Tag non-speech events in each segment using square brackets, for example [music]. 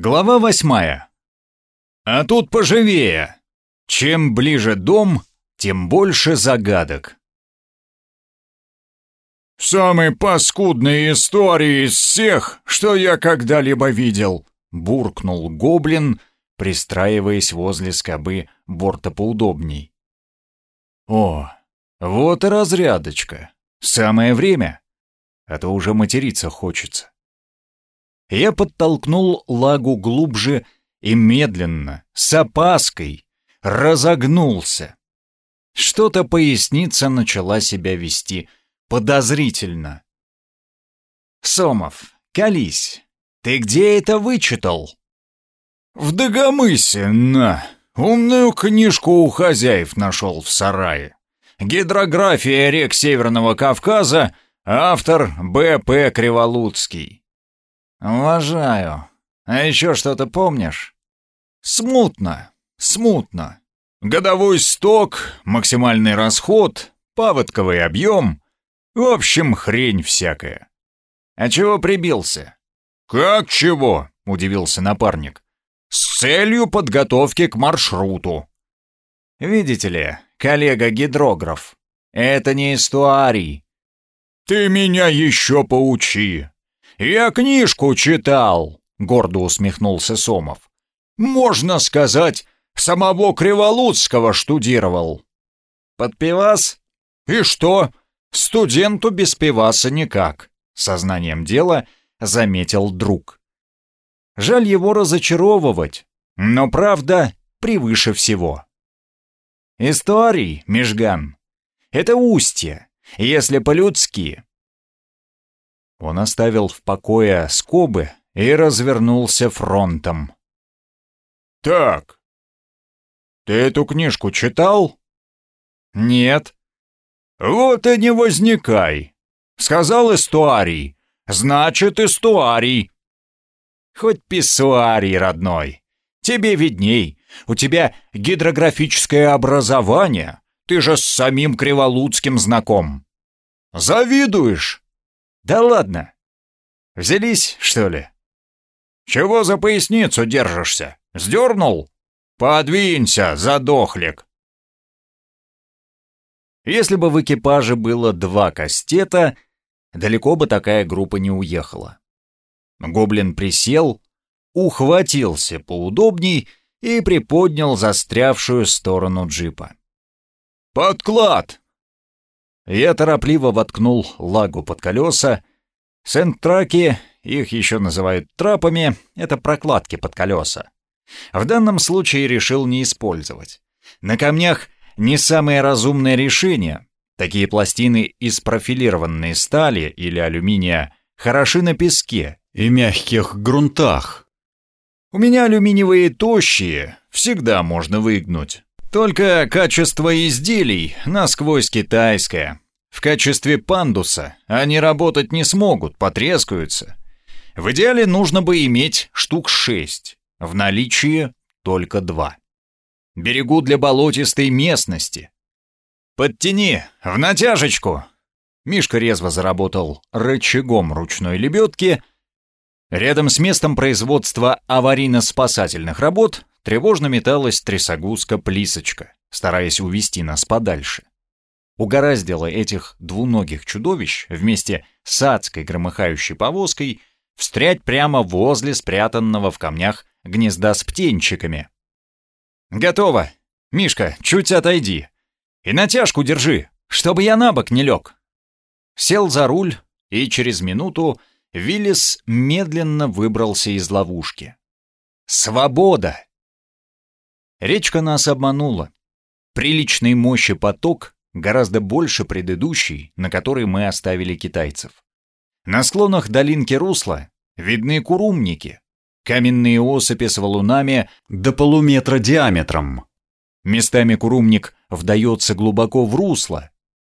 Глава восьмая. А тут поживее. Чем ближе дом, тем больше загадок. «Самые паскудные истории из всех, что я когда-либо видел», — буркнул гоблин, пристраиваясь возле скобы борта поудобней. «О, вот и разрядочка. Самое время. А то уже материться хочется». Я подтолкнул лагу глубже и медленно, с опаской, разогнулся. Что-то поясница начала себя вести подозрительно. «Сомов, колись, ты где это вычитал?» «В Дагомысе, на! Умную книжку у хозяев нашел в сарае. Гидрография рек Северного Кавказа, автор Б.П. Криволуцкий. «Уважаю. А еще что-то помнишь?» «Смутно, смутно. Годовой сток, максимальный расход, паводковый объем. В общем, хрень всякая». «А чего прибился?» «Как чего?» — удивился напарник. «С целью подготовки к маршруту». «Видите ли, коллега-гидрограф, это не эстуарий». «Ты меня еще поучи. «Я книжку читал», — гордо усмехнулся Сомов. «Можно сказать, самого Криволуцкого штудировал». «Под пивас?» «И что? Студенту без пиваса никак», — сознанием дела заметил друг. Жаль его разочаровывать, но правда превыше всего. Историй, Межган, это устье, если по-людски, он оставил в покое скобы и развернулся фронтом. «Так, ты эту книжку читал?» «Нет». «Вот и не возникай. Сказал эстуарий. Значит, эстуарий». «Хоть писсуарий, родной. Тебе видней. У тебя гидрографическое образование. Ты же с самим Криволуцким знаком». «Завидуешь?» Да ладно. Взялись, что ли? Чего за поясницу держишься? Сдернул? Подвинься, задохлик. Если бы в экипаже было два кастета, далеко бы такая группа не уехала. Гоблин присел, ухватился поудобней и приподнял застрявшую сторону джипа. «Подклад!» Я торопливо воткнул лагу под колеса. Сент-траки, их еще называют трапами, это прокладки под колеса. В данном случае решил не использовать. На камнях не самое разумное решение. Такие пластины из профилированной стали или алюминия хороши на песке и мягких грунтах. У меня алюминиевые тощие, всегда можно выгнуть. Только качество изделий насквозь китайское. В качестве пандуса они работать не смогут, потрескаются. В идеале нужно бы иметь штук шесть, в наличии только два. Берегу для болотистой местности. «Подтяни, в натяжечку!» Мишка резво заработал рычагом ручной лебедки. Рядом с местом производства аварийно-спасательных работ Тревожно металась трясогузка-плисочка, стараясь увести нас подальше. Угораздило этих двуногих чудовищ вместе с адской громыхающей повозкой встрять прямо возле спрятанного в камнях гнезда с птенчиками. «Готово! Мишка, чуть отойди! И натяжку держи, чтобы я на бок не лег!» Сел за руль, и через минуту Виллис медленно выбрался из ловушки. «Свобода!» Речка нас обманула. Приличной мощи поток гораздо больше предыдущий, на который мы оставили китайцев. На склонах долинки русла видны курумники, каменные осыпи с валунами до полуметра диаметром. Местами курумник вдается глубоко в русло.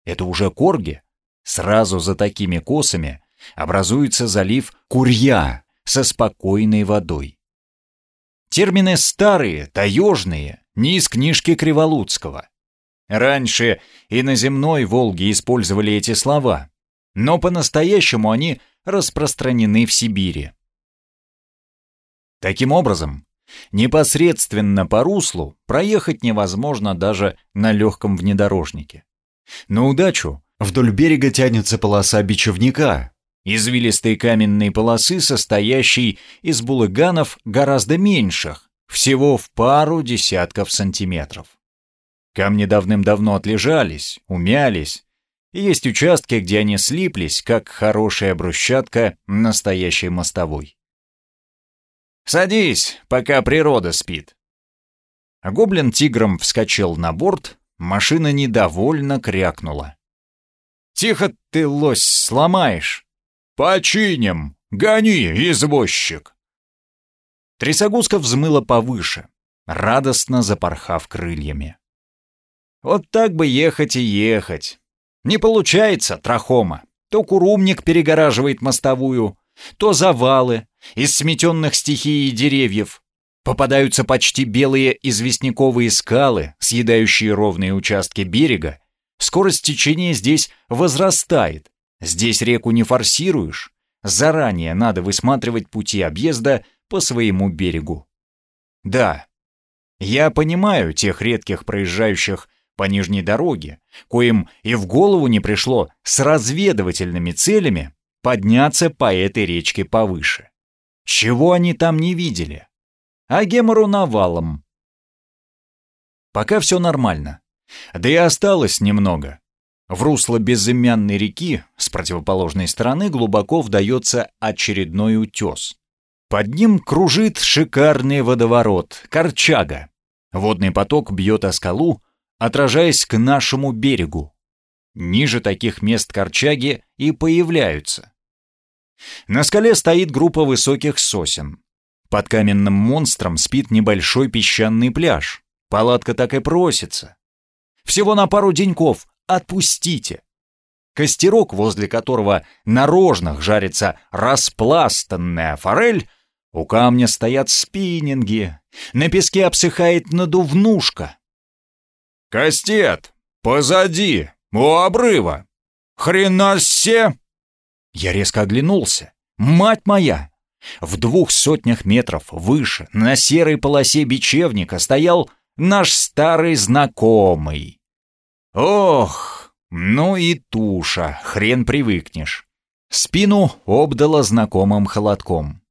Это уже корги. Сразу за такими косами образуется залив Курья со спокойной водой. Термины старые, таежные, не из книжки Криволуцкого. Раньше и на земной Волге использовали эти слова, но по-настоящему они распространены в Сибири. Таким образом, непосредственно по руслу проехать невозможно даже на легком внедорожнике. На удачу вдоль берега тянется полоса бичевника, извилистой каменной полосы, состоящей из булыганов гораздо меньших, всего в пару десятков сантиметров. Камни давным-давно отлежались, умялись, и есть участки, где они слиплись, как хорошая брусчатка настоящей мостовой. «Садись, пока природа спит». А гоблин тигром вскочил на борт, машина недовольно крякнула. «Тихо ты, лось, сломаешь!» «Починим! Гони, извозчик!» Трясогузка взмыла повыше, радостно запорхав крыльями. Вот так бы ехать и ехать. Не получается, трахома. То курумник перегораживает мостовую, то завалы из сметенных стихией деревьев. Попадаются почти белые известняковые скалы, съедающие ровные участки берега. Скорость течения здесь возрастает, Здесь реку не форсируешь. Заранее надо высматривать пути объезда по своему берегу. Да, я понимаю тех редких проезжающих по нижней дороге, коим и в голову не пришло с разведывательными целями подняться по этой речке повыше. Чего они там не видели? А гемору навалом. Пока все нормально. Да и осталось немного. В русло безымянной реки с противоположной стороны глубоко вдается очередной утес. Под ним кружит шикарный водоворот, корчага. Водный поток бьет о скалу, отражаясь к нашему берегу. Ниже таких мест корчаги и появляются. На скале стоит группа высоких сосен. Под каменным монстром спит небольшой песчаный пляж. Палатка так и просится. Всего на пару деньков, Отпустите. Костерок, возле которого на рожнах жарится распластанная форель, у камня стоят спиннинги, на песке обсыхает надувнушка. «Кастет! Позади! У обрыва! Хрена се!» Я резко оглянулся. «Мать моя!» В двух сотнях метров выше, на серой полосе бечевника, стоял наш старый знакомый. Ох, ну и туша, хрен привыкнешь. Спину обдала знакомым холодком.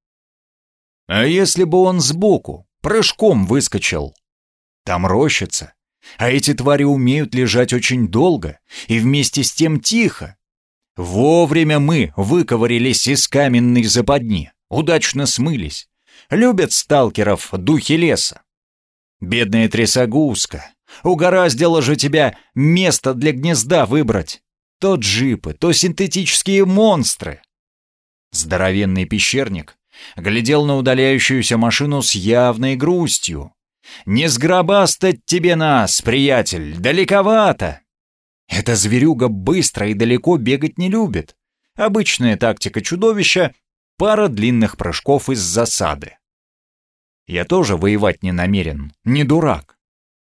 А если бы он сбоку, прыжком выскочил? Там рощица, а эти твари умеют лежать очень долго и вместе с тем тихо. Вовремя мы выковырились из каменной западни, удачно смылись. Любят сталкеров духи леса. Бедная трясогузка, Угораздило же тебя место для гнезда выбрать. То джипы, то синтетические монстры. Здоровенный пещерник глядел на удаляющуюся машину с явной грустью. «Не сгробастать тебе нас, приятель, далековато!» Эта зверюга быстро и далеко бегать не любит. Обычная тактика чудовища — пара длинных прыжков из засады. Я тоже воевать не намерен, не дурак.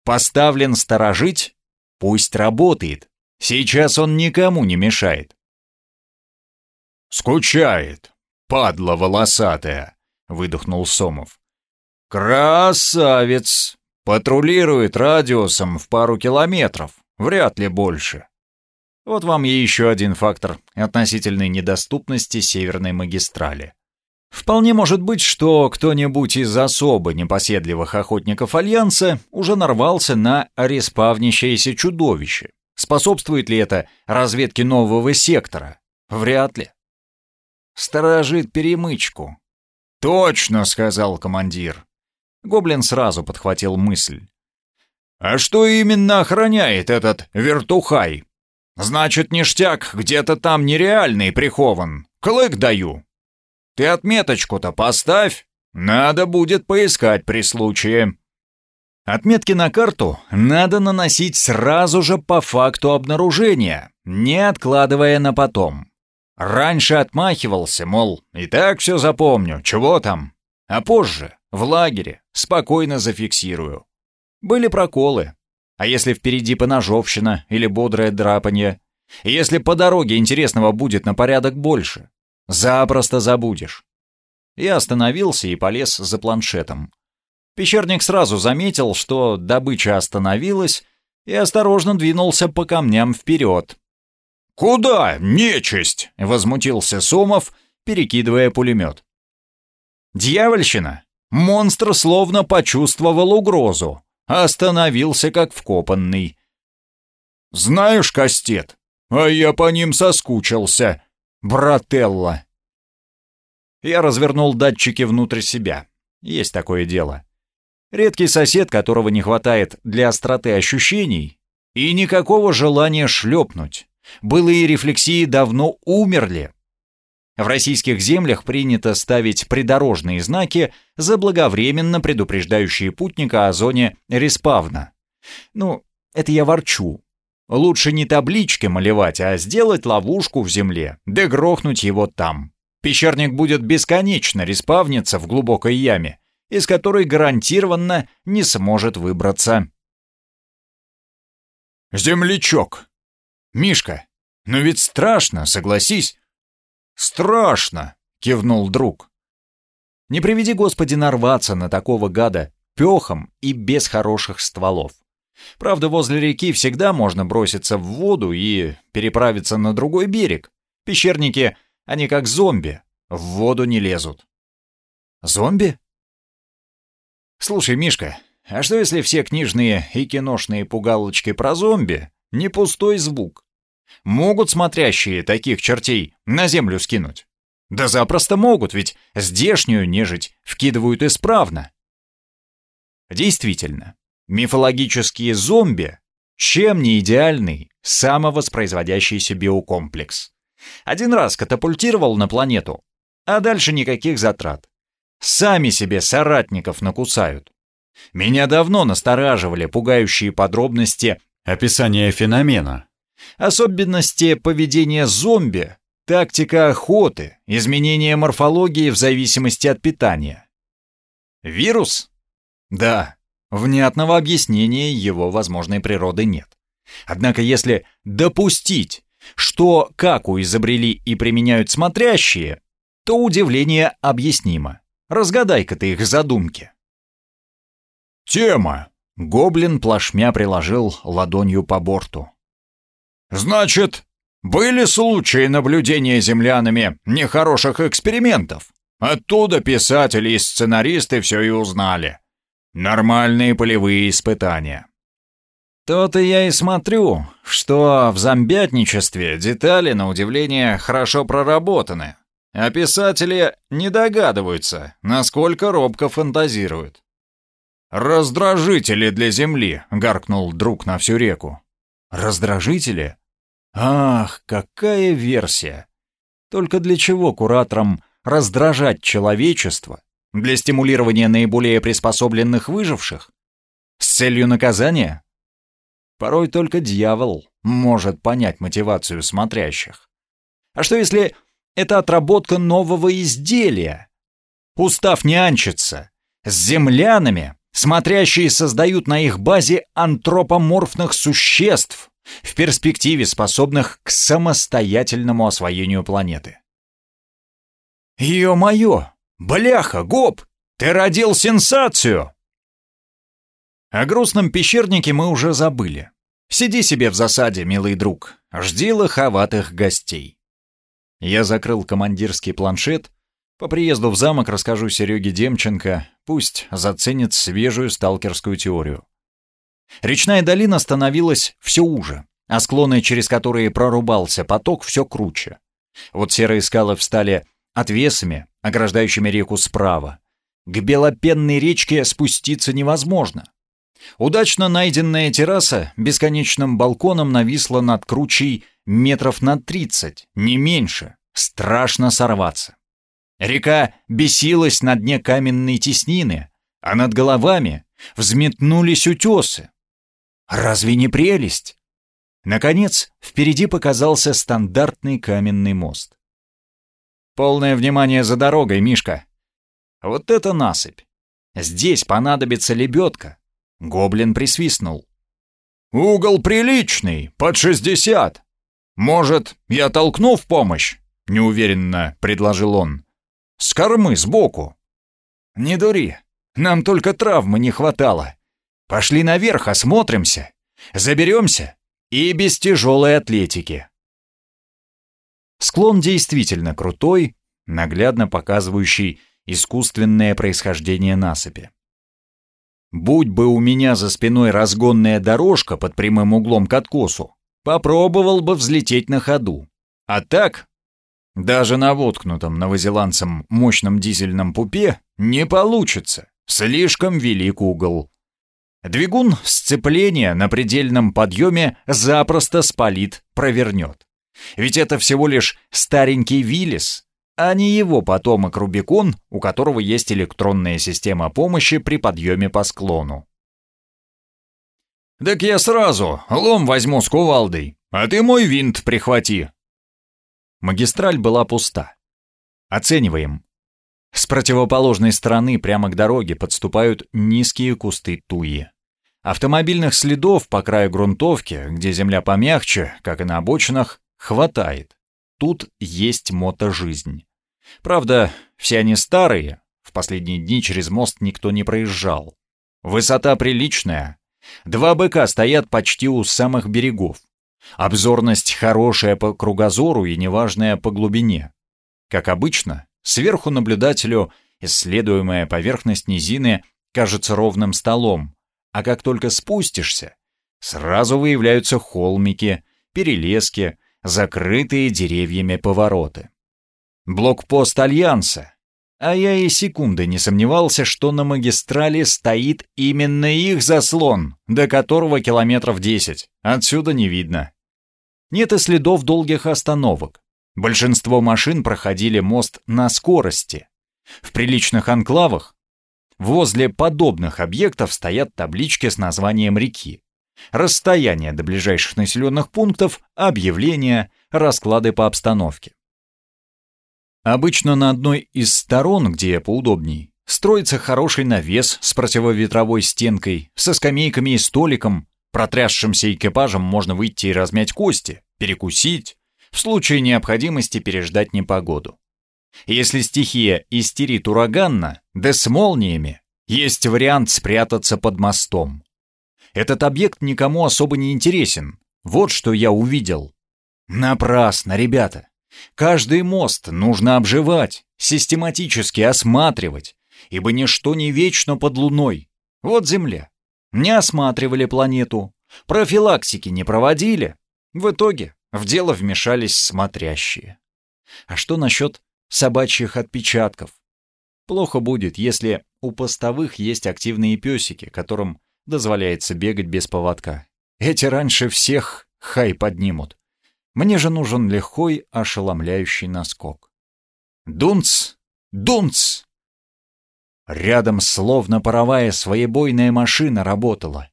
Поставлен сторожить? Пусть работает. Сейчас он никому не мешает. «Скучает, падла волосатая», — выдохнул Сомов. «Красавец! Патрулирует радиусом в пару километров, вряд ли больше. Вот вам и еще один фактор относительной недоступности северной магистрали. Вполне может быть, что кто-нибудь из особо непоседливых охотников Альянса уже нарвался на респавнящееся чудовище. Способствует ли это разведке нового сектора? Вряд ли. Сторожит перемычку. «Точно», — сказал командир. Гоблин сразу подхватил мысль. «А что именно охраняет этот вертухай? Значит, ништяк где-то там нереальный прихован. Клык даю». Ты отметочку-то поставь. Надо будет поискать при случае. Отметки на карту надо наносить сразу же по факту обнаружения, не откладывая на потом. Раньше отмахивался, мол, и так все запомню, чего там. А позже, в лагере, спокойно зафиксирую. Были проколы. А если впереди поножовщина или бодрое драпанье? Если по дороге интересного будет на порядок больше? Запросто забудешь. Я остановился и полез за планшетом. Пещерник сразу заметил, что добыча остановилась, и осторожно двинулся по камням вперед. «Куда, нечисть?» — возмутился Сомов, перекидывая пулемет. «Дьявольщина!» Монстр словно почувствовал угрозу, остановился как вкопанный. «Знаешь, Кастет, а я по ним соскучился, брателла!» Я развернул датчики внутрь себя. Есть такое дело. Редкий сосед, которого не хватает для остроты ощущений, и никакого желания шлепнуть. Былые рефлексии давно умерли. В российских землях принято ставить придорожные знаки, заблаговременно предупреждающие путника о зоне респавна. Ну, это я ворчу. Лучше не таблички малевать, а сделать ловушку в земле, да грохнуть его там. Пещерник будет бесконечно респавниться в глубокой яме, из которой гарантированно не сможет выбраться. «Землячок! Мишка, но ведь страшно, согласись!» «Страшно!» — кивнул друг. «Не приведи, Господи, нарваться на такого гада пехом и без хороших стволов. Правда, возле реки всегда можно броситься в воду и переправиться на другой берег. Пещерники, они как зомби, в воду не лезут». «Зомби?» «Слушай, Мишка, а что если все книжные и киношные пугалочки про зомби — не пустой звук? Могут смотрящие таких чертей на землю скинуть? Да запросто могут, ведь здешнюю нежить вкидывают исправно. Действительно, мифологические зомби — чем не идеальный самовоспроизводящийся биокомплекс. Один раз катапультировал на планету, а дальше никаких затрат. Сами себе соратников накусают. Меня давно настораживали пугающие подробности описания феномена. Особенности поведения зомби, тактика охоты, изменение морфологии в зависимости от питания. Вирус? Да, внятного объяснения его возможной природы нет. Однако если допустить, что каку изобрели и применяют смотрящие, то удивление объяснимо. Разгадай-ка ты их задумки. Тема. Гоблин плашмя приложил ладонью по борту. Значит, были случаи наблюдения землянами нехороших экспериментов. Оттуда писатели и сценаристы все и узнали. Нормальные полевые испытания. То-то я и смотрю, что в зомбятничестве детали, на удивление, хорошо проработаны, а писатели не догадываются, насколько робко фантазируют. «Раздражители для Земли», — гаркнул друг на всю реку. «Раздражители? Ах, какая версия! Только для чего кураторам раздражать человечество? Для стимулирования наиболее приспособленных выживших? С целью наказания? Порой только дьявол может понять мотивацию смотрящих. А что если это отработка нового изделия. Устав нянчиться. С землянами смотрящие создают на их базе антропоморфных существ, в перспективе способных к самостоятельному освоению планеты. «Ё-моё! Бляха, Гоп! Ты родил сенсацию!» О грустном пещернике мы уже забыли. Сиди себе в засаде, милый друг, жди лоховатых гостей. Я закрыл командирский планшет. По приезду в замок расскажу Сереге Демченко, пусть заценит свежую сталкерскую теорию. Речная долина становилась все уже, а склоны, через которые прорубался поток, все круче. Вот серые скалы встали отвесами, ограждающими реку справа. К белопенной речке спуститься невозможно. Удачно найденная терраса бесконечным балконом нависла над кручей метров на тридцать, не меньше. Страшно сорваться. Река бесилась на дне каменной теснины, а над головами взметнулись утесы. Разве не прелесть? Наконец, впереди показался стандартный каменный мост. Полное внимание за дорогой, Мишка. Вот это насыпь. Здесь понадобится лебедка. Гоблин присвистнул. «Угол приличный, под шестьдесят. Может, я толкну в помощь?» — неуверенно предложил он. С кормы, сбоку. Не дури. Нам только травмы не хватало. Пошли наверх, осмотримся. Заберемся. И без тяжелой атлетики. Склон действительно крутой, наглядно показывающий искусственное происхождение насыпи. Будь бы у меня за спиной разгонная дорожка под прямым углом к откосу, попробовал бы взлететь на ходу. А так, даже на воткнутом новозеландцем мощном дизельном пупе не получится. Слишком велик угол. Двигун сцепления на предельном подъеме запросто спалит, провернет. Ведь это всего лишь старенький Виллис, а не его потомок Рубикон, у которого есть электронная система помощи при подъеме по склону. «Так я сразу лом возьму с кувалдой, а ты мой винт прихвати». Магистраль была пуста. Оцениваем. С противоположной стороны прямо к дороге подступают низкие кусты туи. Автомобильных следов по краю грунтовки, где земля помягче, как и на обочинах, хватает. Тут есть мотожизнь. Правда, все они старые, в последние дни через мост никто не проезжал. Высота приличная. Два быка стоят почти у самых берегов. Обзорность хорошая по кругозору и неважная по глубине. Как обычно, Сверху наблюдателю исследуемая поверхность низины кажется ровным столом, а как только спустишься, сразу выявляются холмики, перелески, закрытые деревьями повороты. Блокпост Альянса. А я и секунды не сомневался, что на магистрали стоит именно их заслон, до которого километров десять. Отсюда не видно. Нет и следов долгих остановок. Большинство машин проходили мост на скорости. В приличных анклавах возле подобных объектов стоят таблички с названием реки. Расстояние до ближайших населенных пунктов, объявления, расклады по обстановке. Обычно на одной из сторон, где поудобней, строится хороший навес с противоветровой стенкой, со скамейками и столиком. Протрясшимся экипажем можно выйти и размять кости, перекусить, в случае необходимости переждать непогоду. Если стихия истерит ураганно, да с молниями, есть вариант спрятаться под мостом. Этот объект никому особо не интересен. Вот что я увидел. Напрасно, ребята. Каждый мост нужно обживать, систематически осматривать, ибо ничто не вечно под луной. Вот Земля. Не осматривали планету, профилактики не проводили. В итоге в дело вмешались смотрящие. А что насчет собачьих отпечатков? Плохо будет, если у постовых есть активные песики, которым дозволяется бегать без поводка. Эти раньше всех хай поднимут. Мне же нужен легкой, ошеломляющий наскок. Дунц! Дунц! Рядом словно паровая своебойная машина работала.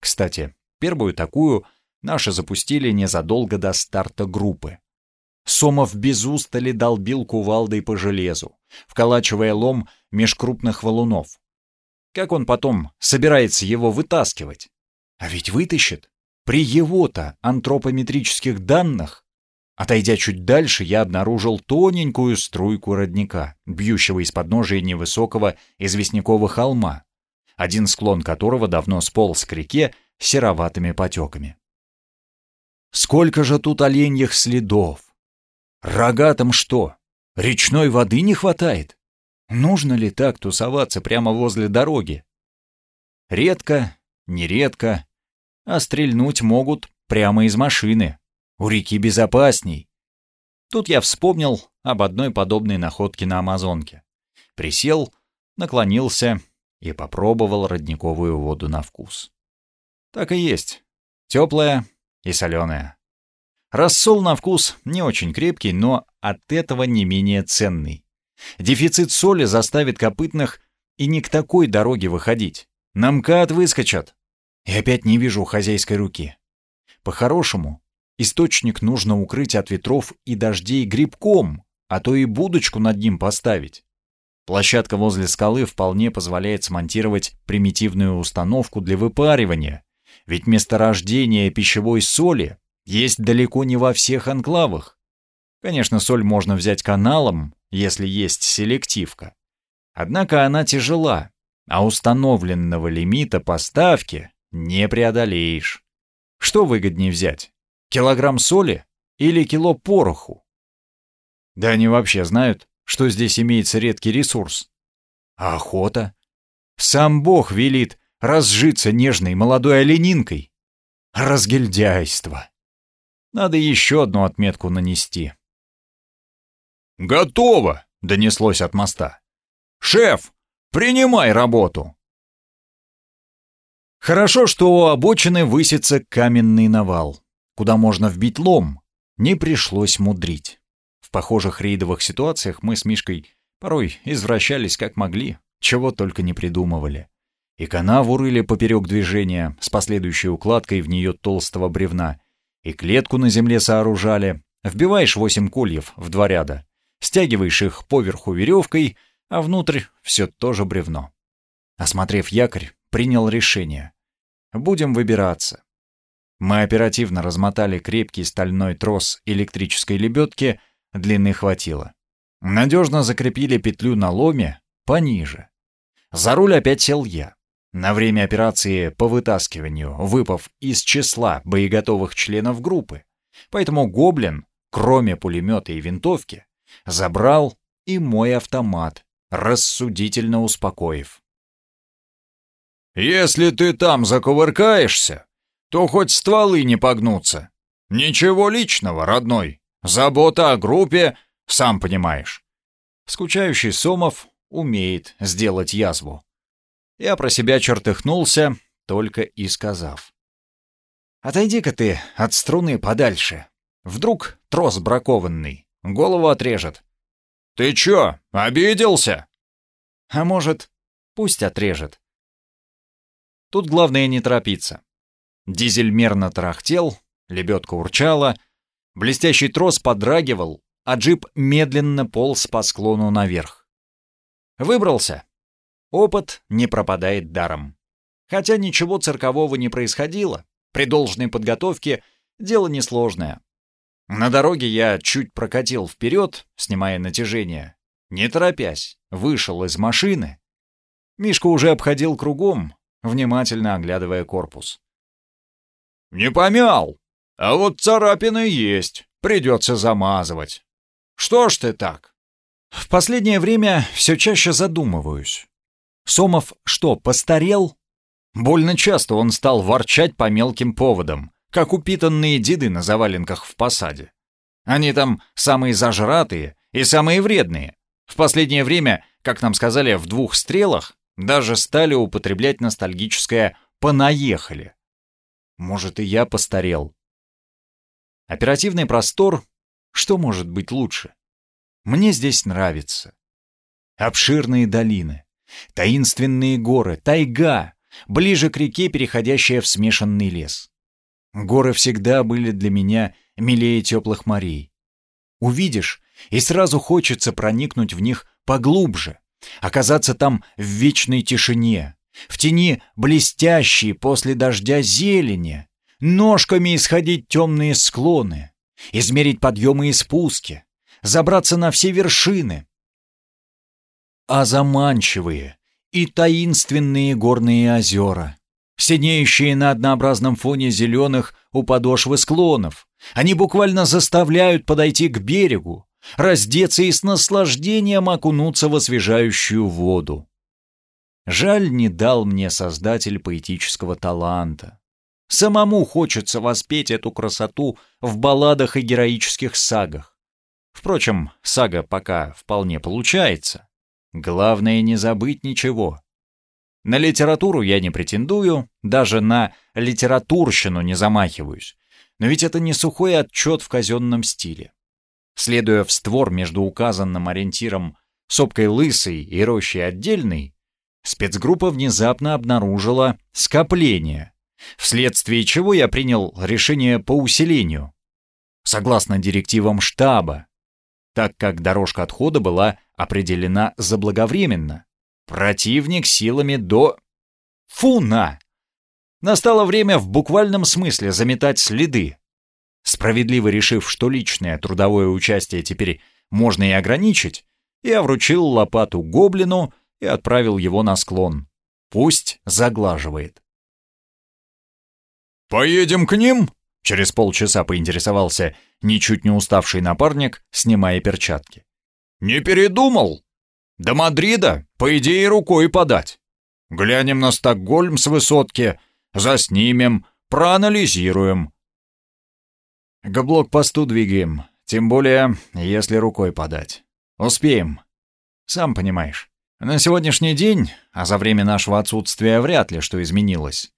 Кстати, первую такую — Наши запустили незадолго до старта группы. Сомов без устали долбил кувалдой по железу, вколачивая лом меж крупных валунов. Как он потом собирается его вытаскивать? А ведь вытащит. При его-то антропометрических данных. Отойдя чуть дальше, я обнаружил тоненькую струйку родника, бьющего из подножия невысокого известнякового холма, один склон которого давно сполз к реке сероватыми потеками. Сколько же тут оленьих следов! Рогатым что, речной воды не хватает? Нужно ли так тусоваться прямо возле дороги? Редко, нередко, а стрельнуть могут прямо из машины. У реки безопасней. Тут я вспомнил об одной подобной находке на Амазонке. Присел, наклонился и попробовал родниковую воду на вкус. Так и есть. Теплая, и соленая. Рассол на вкус не очень крепкий, но от этого не менее ценный. Дефицит соли заставит копытных и не к такой дороге выходить. На МКАД выскочат. И опять не вижу хозяйской руки. По-хорошему, источник нужно укрыть от ветров и дождей грибком, а то и будочку над ним поставить. Площадка возле скалы вполне позволяет смонтировать примитивную установку для выпаривания, ведь месторождение пищевой соли есть далеко не во всех анклавах. Конечно, соль можно взять каналом, если есть селективка. Однако она тяжела, а установленного лимита поставки не преодолеешь. Что выгоднее взять? Килограмм соли или кило пороху? Да они вообще знают, что здесь имеется редкий ресурс. А охота? Сам Бог велит разжиться нежной молодой оленинкой. Разгильдяйство. Надо еще одну отметку нанести. «Готово!» — донеслось от моста. «Шеф, принимай работу!» Хорошо, что у обочины высится каменный навал, куда можно вбить лом. Не пришлось мудрить. В похожих рейдовых ситуациях мы с Мишкой порой извращались как могли, чего только не придумывали. И канаву рыли поперек движения с последующей укладкой в нее толстого бревна, и клетку на земле сооружали. Вбиваешь восемь кольев в два ряда, стягиваешь их поверху веревкой, а внутрь все тоже бревно. Осмотрев якорь, принял решение. Будем выбираться. Мы оперативно размотали крепкий стальной трос электрической лебедки, длины хватило. Надежно закрепили петлю на ломе пониже. За руль опять сел я. На время операции по вытаскиванию, выпав из числа боеготовых членов группы. Поэтому «Гоблин», кроме пулемета и винтовки, забрал и мой автомат, рассудительно успокоив. «Если ты там закувыркаешься, то хоть стволы не погнутся. Ничего личного, родной. Забота о группе, сам понимаешь». Скучающий Сомов умеет сделать язву. Я про себя чертыхнулся, только и сказав. «Отойди-ка ты от струны подальше. Вдруг трос бракованный, голову отрежет». «Ты чё, обиделся?» «А может, пусть отрежет. Тут главное не торопиться. Дизель мерно тарахтел, лебедка урчала, блестящий трос подрагивал, а джип медленно полз по склону наверх. Выбрался. Опыт не пропадает даром. Хотя ничего циркового не происходило, при должной подготовке дело несложное. На дороге я чуть прокатил вперед, снимая натяжение. Не торопясь, вышел из машины. Мишка уже обходил кругом, внимательно оглядывая корпус. «Не помял, а вот царапины есть, придется замазывать. Что ж ты так?» В последнее время все чаще задумываюсь. Сомов что, постарел? Больно часто он стал ворчать по мелким поводам, как упитанные деды на заваленках в посаде. Они там самые зажратые и самые вредные. В последнее время, как нам сказали, в двух стрелах даже стали употреблять ностальгическое «понаехали». Может, и я постарел. Оперативный простор, что может быть лучше? Мне здесь нравится. Обширные долины, таинственные горы, тайга, ближе к реке, переходящая в смешанный лес. Горы всегда были для меня милее теплых морей. Увидишь, и сразу хочется проникнуть в них поглубже, Оказаться там в вечной тишине, в тени блестящей после дождя зелени, ножками исходить темные склоны, измерить подъемы и спуски, забраться на все вершины. А заманчивые и таинственные горные озера, сидеющие на однообразном фоне зеленых у подошвы склонов, они буквально заставляют подойти к берегу, раздеться и с наслаждением окунуться в освежающую воду. Жаль, не дал мне создатель поэтического таланта. Самому хочется воспеть эту красоту в балладах и героических сагах. Впрочем, сага пока вполне получается. Главное не забыть ничего. На литературу я не претендую, даже на литературщину не замахиваюсь. Но ведь это не сухой отчет в казенном стиле. Следуя в створ между указанным ориентиром сопкой лысой и рощей отдельной, спецгруппа внезапно обнаружила скопление, вследствие чего я принял решение по усилению, согласно директивам штаба, так как дорожка отхода была определена заблаговременно. Противник силами до... Фу на! Настало время в буквальном смысле заметать следы, Справедливо решив, что личное трудовое участие теперь можно и ограничить, Я вручил лопату гоблину и отправил его на склон. Пусть заглаживает. «Поедем к ним?» — через полчаса поинтересовался ничуть не уставший напарник, снимая перчатки. «Не передумал? До Мадрида, по идее, рукой подать. Глянем на Стокгольм с высотки, заснимем, проанализируем». «К блокпосту двигаем, тем более, если рукой подать. Успеем. Сам понимаешь, на сегодняшний день, а за время нашего отсутствия вряд ли что изменилось,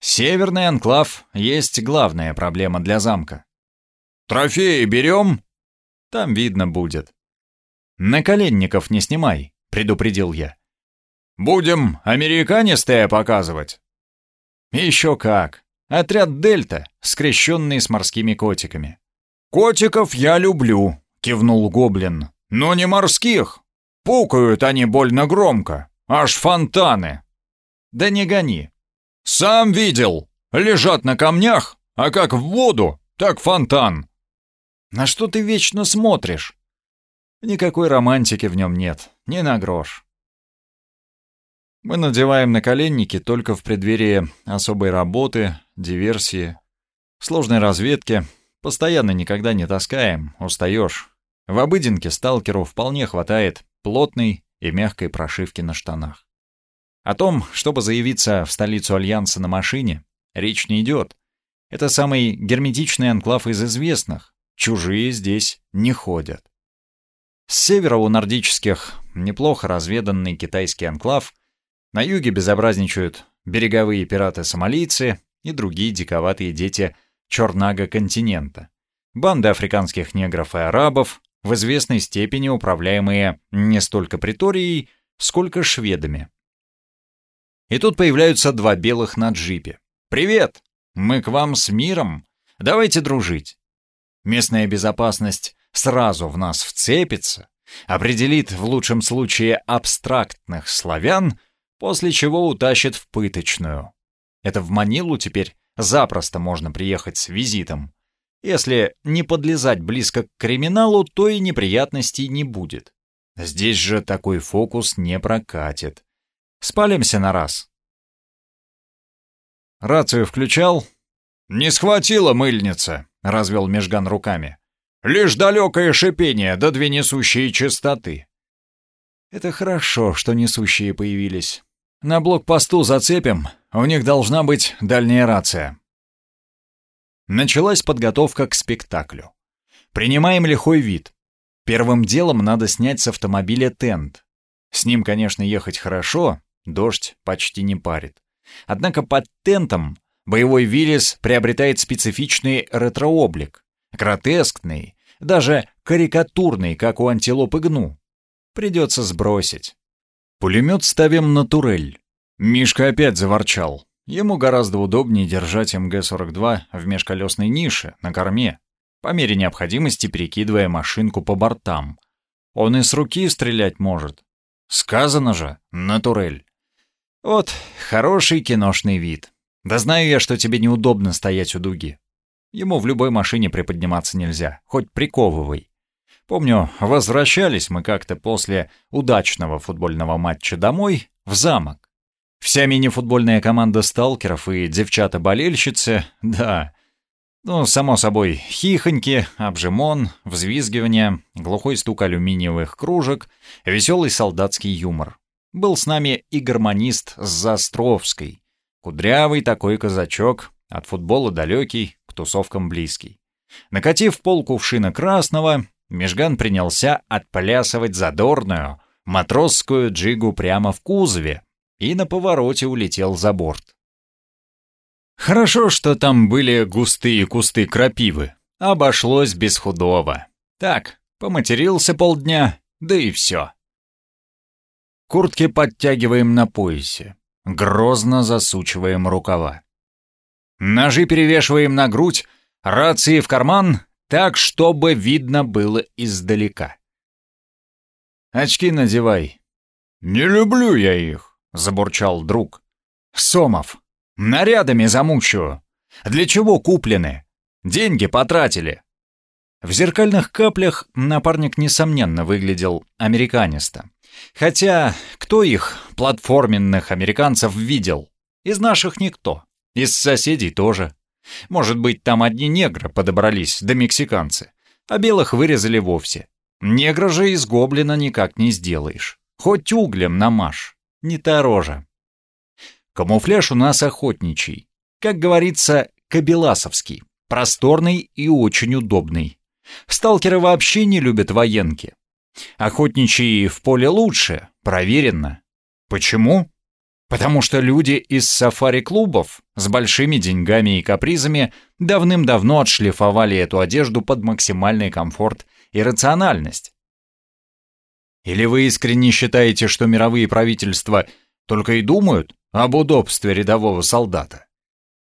Северный анклав есть главная проблема для замка. «Трофеи берем?» «Там видно будет». «Наколенников не снимай», — предупредил я. «Будем американистые показывать?» «Еще как. Отряд «Дельта», скрещенный с морскими котиками». «Котиков я люблю», — кивнул Гоблин. «Но не морских. Пукают они больно громко. Аж фонтаны». «Да не гони. «Сам видел! Лежат на камнях, а как в воду, так фонтан!» «На что ты вечно смотришь?» Никакой романтики в нем нет, ни на грош. Мы надеваем наколенники только в преддверии особой работы, диверсии, сложной разведки. Постоянно никогда не таскаем, устаешь. В обыденке сталкеру вполне хватает плотной и мягкой прошивки на штанах. О том, чтобы заявиться в столицу Альянса на машине, речь не идет. Это самый герметичный анклав из известных. Чужие здесь не ходят. С севера у нордических неплохо разведанный китайский анклав, на юге безобразничают береговые пираты-сомалийцы и другие диковатые дети чернага континента. Банды африканских негров и арабов, в известной степени управляемые не столько приторией, сколько шведами. И тут появляются два белых на джипе. «Привет! Мы к вам с миром. Давайте дружить». Местная безопасность сразу в нас вцепится, определит в лучшем случае абстрактных славян, после чего утащит в пыточную. Это в Манилу теперь запросто можно приехать с визитом. Если не подлезать близко к криминалу, то и неприятностей не будет. Здесь же такой фокус не прокатит. Спалимся на раз. Рацию включал? Не схватила мыльница, развел Межган руками. Лишь далекое шипение да две несущие частоты. Это хорошо, что несущие появились. На блокпосту зацепим, у них должна быть дальняя рация. Началась подготовка к спектаклю. Принимаем лихой вид. Первым делом надо снять с автомобиля тент. С ним, конечно, ехать хорошо, Дождь почти не парит. Однако под тентом боевой Виллис приобретает специфичный ретро-облик, Гротескный, даже карикатурный, как у антилопы гну. Придется сбросить. Пулемет ставим на турель. Мишка опять заворчал. Ему гораздо удобнее держать МГ-42 в межколесной нише, на корме, по мере необходимости перекидывая машинку по бортам. Он и с руки стрелять может. Сказано же, на турель. Вот, хороший киношный вид. Да знаю я, что тебе неудобно стоять у дуги. Ему в любой машине приподниматься нельзя, хоть приковывай. Помню, возвращались мы как-то после удачного футбольного матча домой в замок. Вся мини-футбольная команда сталкеров и девчата-болельщицы, да. Ну, само собой, хихоньки, обжимон, взвизгивание, глухой стук алюминиевых кружек, веселый солдатский юмор был с нами и гармонист с Застровской. Кудрявый такой казачок, от футбола далекий, тусовкам близкий. Накатив пол кувшина красного, Межган принялся отплясывать задорную, матросскую джигу прямо в кузове и на повороте улетел за борт. Хорошо, что там были густые кусты крапивы. Обошлось без худого. Так, поматерился полдня, да и все. Куртки подтягиваем на поясе. Грозно засучиваем рукава. Ножи перевешиваем на грудь, рации в карман, так, чтобы видно было издалека. «Очки надевай». «Не люблю я их», — забурчал друг. «Сомов, нарядами замучу. Для чего куплены? Деньги потратили». В зеркальных каплях напарник, несомненно, выглядел американисто. Хотя, кто их, платформенных американцев, видел? Из наших никто. Из соседей тоже. Может быть, там одни негры подобрались, да мексиканцы. А белых вырезали вовсе. Негра же из гоблина никак не сделаешь. Хоть углем намажь. Не та рожа. Камуфляж у нас охотничий. Как говорится, кабеласовский. Просторный и очень удобный. Сталкеры вообще не любят военки. Охотничьи в поле лучше, проверено. Почему? Потому что люди из сафари-клубов с большими деньгами и капризами давным-давно отшлифовали эту одежду под максимальный комфорт и рациональность. Или вы искренне считаете, что мировые правительства только и думают об удобстве рядового солдата?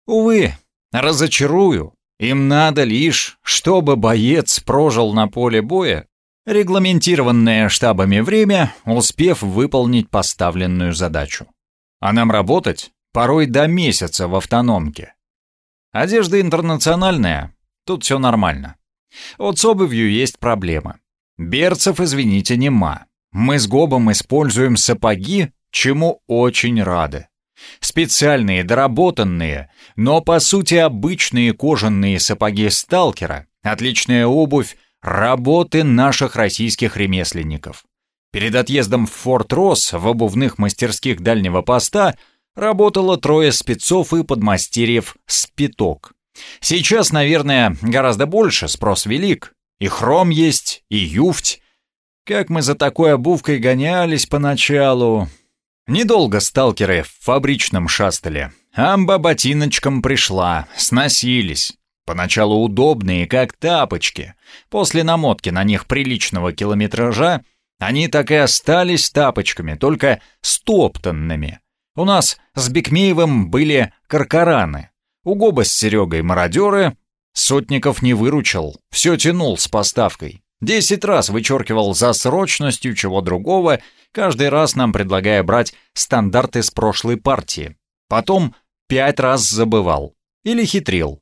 Увы, разочарую. Им надо лишь, чтобы боец прожил на поле боя регламентированное штабами время, успев выполнить поставленную задачу. А нам работать порой до месяца в автономке. Одежда интернациональная, тут все нормально. Вот с обувью есть проблема. Берцев, извините, нема. Мы с Гобом используем сапоги, чему очень рады. Специальные, доработанные, но по сути обычные кожаные сапоги сталкера, отличная обувь, работы наших российских ремесленников. Перед отъездом в Форт Росс в обувных мастерских дальнего поста работало трое спецов и подмастерьев «Спиток». Сейчас, наверное, гораздо больше, спрос велик. И хром есть, и юфть. Как мы за такой обувкой гонялись поначалу. Недолго сталкеры в фабричном шастали. Амба ботиночкам пришла, сносились. Поначалу удобные, как тапочки. После намотки на них приличного километража они так и остались тапочками, только стоптанными. У нас с Бекмеевым были каркараны. У Гоба с Серегой мародеры. Сотников не выручил, все тянул с поставкой. Десять раз вычеркивал за срочностью чего другого, каждый раз нам предлагая брать стандарты с прошлой партии. Потом пять раз забывал. Или хитрил.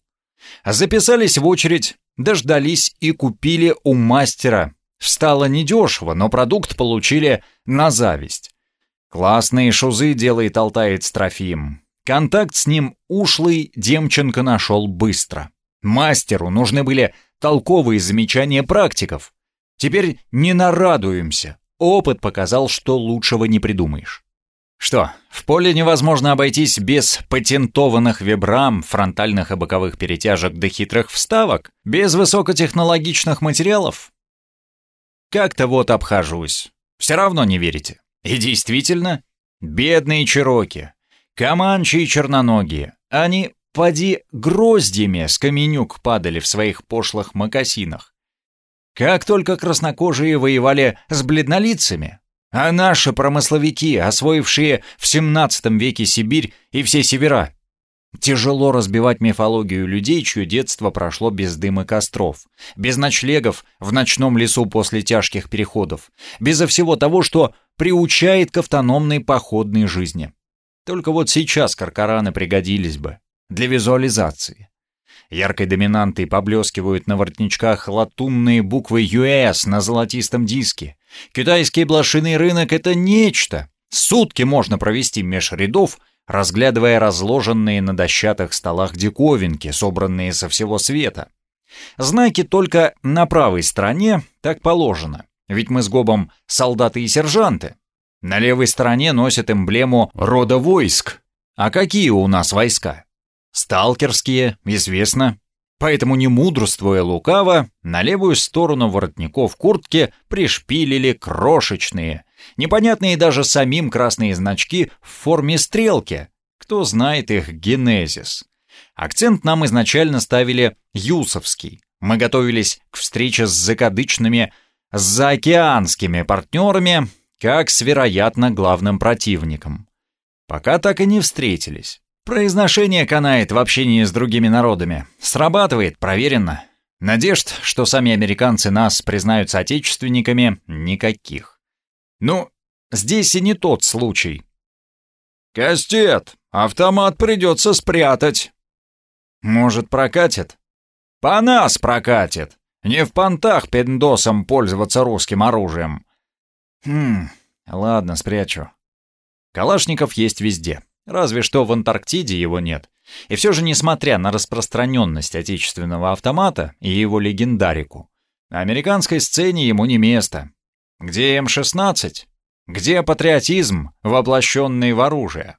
Записались в очередь, дождались и купили у мастера. Встало недешево, но продукт получили на зависть. Классные шузы делает алтаец Трофим. Контакт с ним ушлый Демченко нашел быстро. Мастеру нужны были толковые замечания практиков. Теперь не нарадуемся. Опыт показал, что лучшего не придумаешь. Что, в поле невозможно обойтись без патентованных вибрам, фронтальных и боковых перетяжек до хитрых вставок, без высокотехнологичных материалов? Как-то вот обхожусь. Все равно не верите. И действительно, бедные чероки, команчи и черноногие, они, поди, гроздьями с каменюк падали в своих пошлых мокасинах. Как только краснокожие воевали с бледнолицами, а наши промысловики, освоившие в 17 веке Сибирь и все севера. Тяжело разбивать мифологию людей, чье детство прошло без дыма костров, без ночлегов в ночном лесу после тяжких переходов, безо всего того, что приучает к автономной походной жизни. Только вот сейчас каркараны пригодились бы для визуализации. Яркой доминантой поблескивают на воротничках латунные буквы US на золотистом диске. Китайский блошиный рынок — это нечто. Сутки можно провести меж рядов, разглядывая разложенные на дощатых столах диковинки, собранные со всего света. Знаки только на правой стороне, так положено, ведь мы с Гобом солдаты и сержанты. На левой стороне носят эмблему рода войск. А какие у нас войска? Сталкерские, известно. Поэтому, не мудрствуя лукаво, на левую сторону воротников куртки пришпилили крошечные, непонятные даже самим красные значки в форме стрелки. Кто знает их генезис. Акцент нам изначально ставили юсовский. Мы готовились к встрече с закадычными заокеанскими партнерами, как с, вероятно, главным противником. Пока так и не встретились. Произношение канает в общении с другими народами. Срабатывает, проверено. Надежд, что сами американцы нас признают соотечественниками, никаких. Ну, здесь и не тот случай. «Кастет, автомат придется спрятать». «Может, прокатит?» «По нас прокатит. Не в понтах пиндосом пользоваться русским оружием. Хм, ладно, спрячу. Калашников есть везде. Разве что в Антарктиде его нет. И все же, несмотря на распространенность отечественного автомата и его легендарику, на американской сцене ему не место. Где М-16? Где патриотизм, воплощенный в оружие?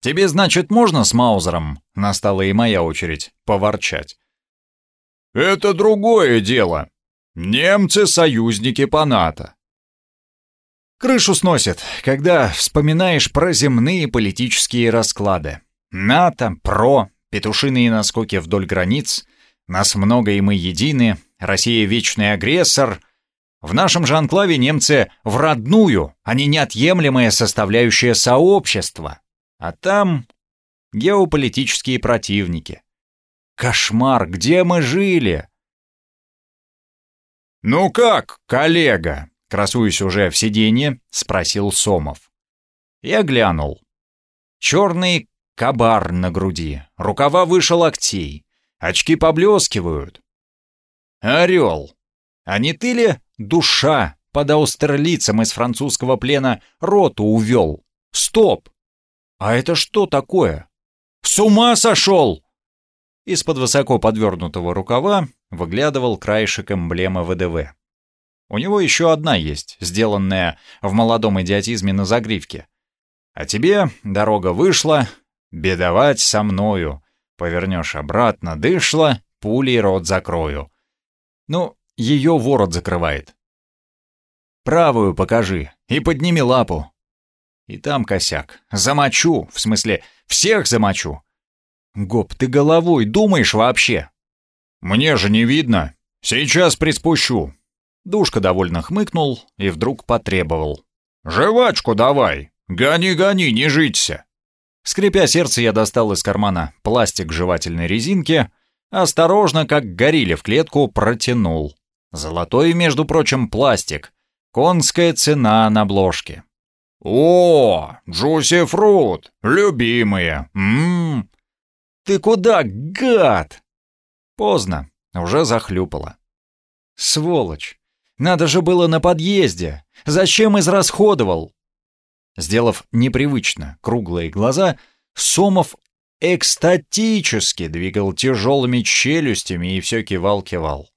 «Тебе, значит, можно с Маузером?» — настала и моя очередь поворчать. «Это другое дело. Немцы — союзники по НАТО. Крышу сносит, когда вспоминаешь про земные политические расклады. НАТО, ПРО, петушиные наскоки вдоль границ, нас много и мы едины, Россия вечный агрессор. В нашем же анклаве немцы в родную, они неотъемлемая составляющая сообщества. А там геополитические противники. Кошмар, где мы жили? «Ну как, коллега?» красуясь уже в сиденье, спросил Сомов. Я глянул. Черный кабар на груди, рукава выше локтей, очки поблескивают. Орел. А не ты ли душа под аустерлицем из французского плена роту увел? Стоп! А это что такое? С ума сошел! Из-под высоко подвернутого рукава выглядывал краешек эмблемы ВДВ. У него еще одна есть, сделанная в молодом идиотизме на загривке. А тебе дорога вышла, бедовать со мною. Повернешь обратно, дышло, пулей рот закрою. Ну, ее ворот закрывает. Правую покажи и подними лапу. И там косяк. Замочу, в смысле, всех замочу. Гоп, ты головой думаешь вообще? Мне же не видно. Сейчас приспущу. Душка довольно хмыкнул и вдруг потребовал. «Жвачку давай! Гони-гони, не житься!» Скрипя сердце, я достал из кармана пластик жевательной резинки, осторожно, как горили в клетку, протянул. Золотой, между прочим, пластик. Конская цена на обложке. «О, Джуси Фрут, любимые! Ммм!» «Ты куда, гад?» Поздно, уже захлюпало. «Сволочь! Надо же было на подъезде. Зачем израсходовал? Сделав непривычно круглые глаза, Сомов экстатически двигал тяжелыми челюстями и все кивал-кивал.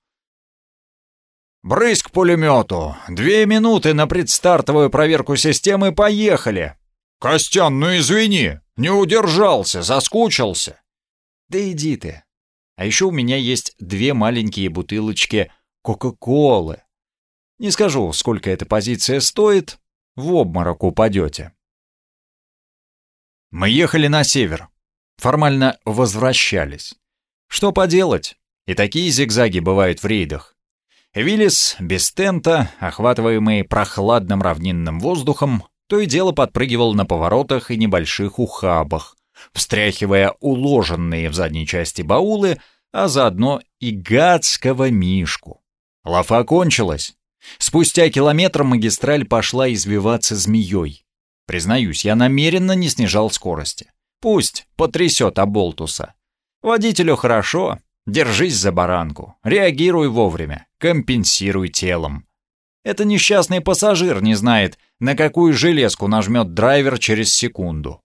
«Брысь к пулемету! Две минуты на предстартовую проверку системы, поехали!» «Костян, ну извини, не удержался, заскучился!» «Да иди ты! А еще у меня есть две маленькие бутылочки Кока-Колы. Не скажу, сколько эта позиция стоит, в обморок упадете. Мы ехали на север. Формально возвращались. Что поделать? И такие зигзаги бывают в рейдах. Виллис без тента, охватываемый прохладным равнинным воздухом, то и дело подпрыгивал на поворотах и небольших ухабах, встряхивая уложенные в задней части баулы, а заодно и гадского мишку. Лафа кончилась. Спустя километр магистраль пошла извиваться змеей. Признаюсь, я намеренно не снижал скорости. Пусть потрясет оболтуса. Водителю хорошо, держись за баранку, реагируй вовремя, компенсируй телом. Это несчастный пассажир не знает, на какую железку нажмет драйвер через секунду.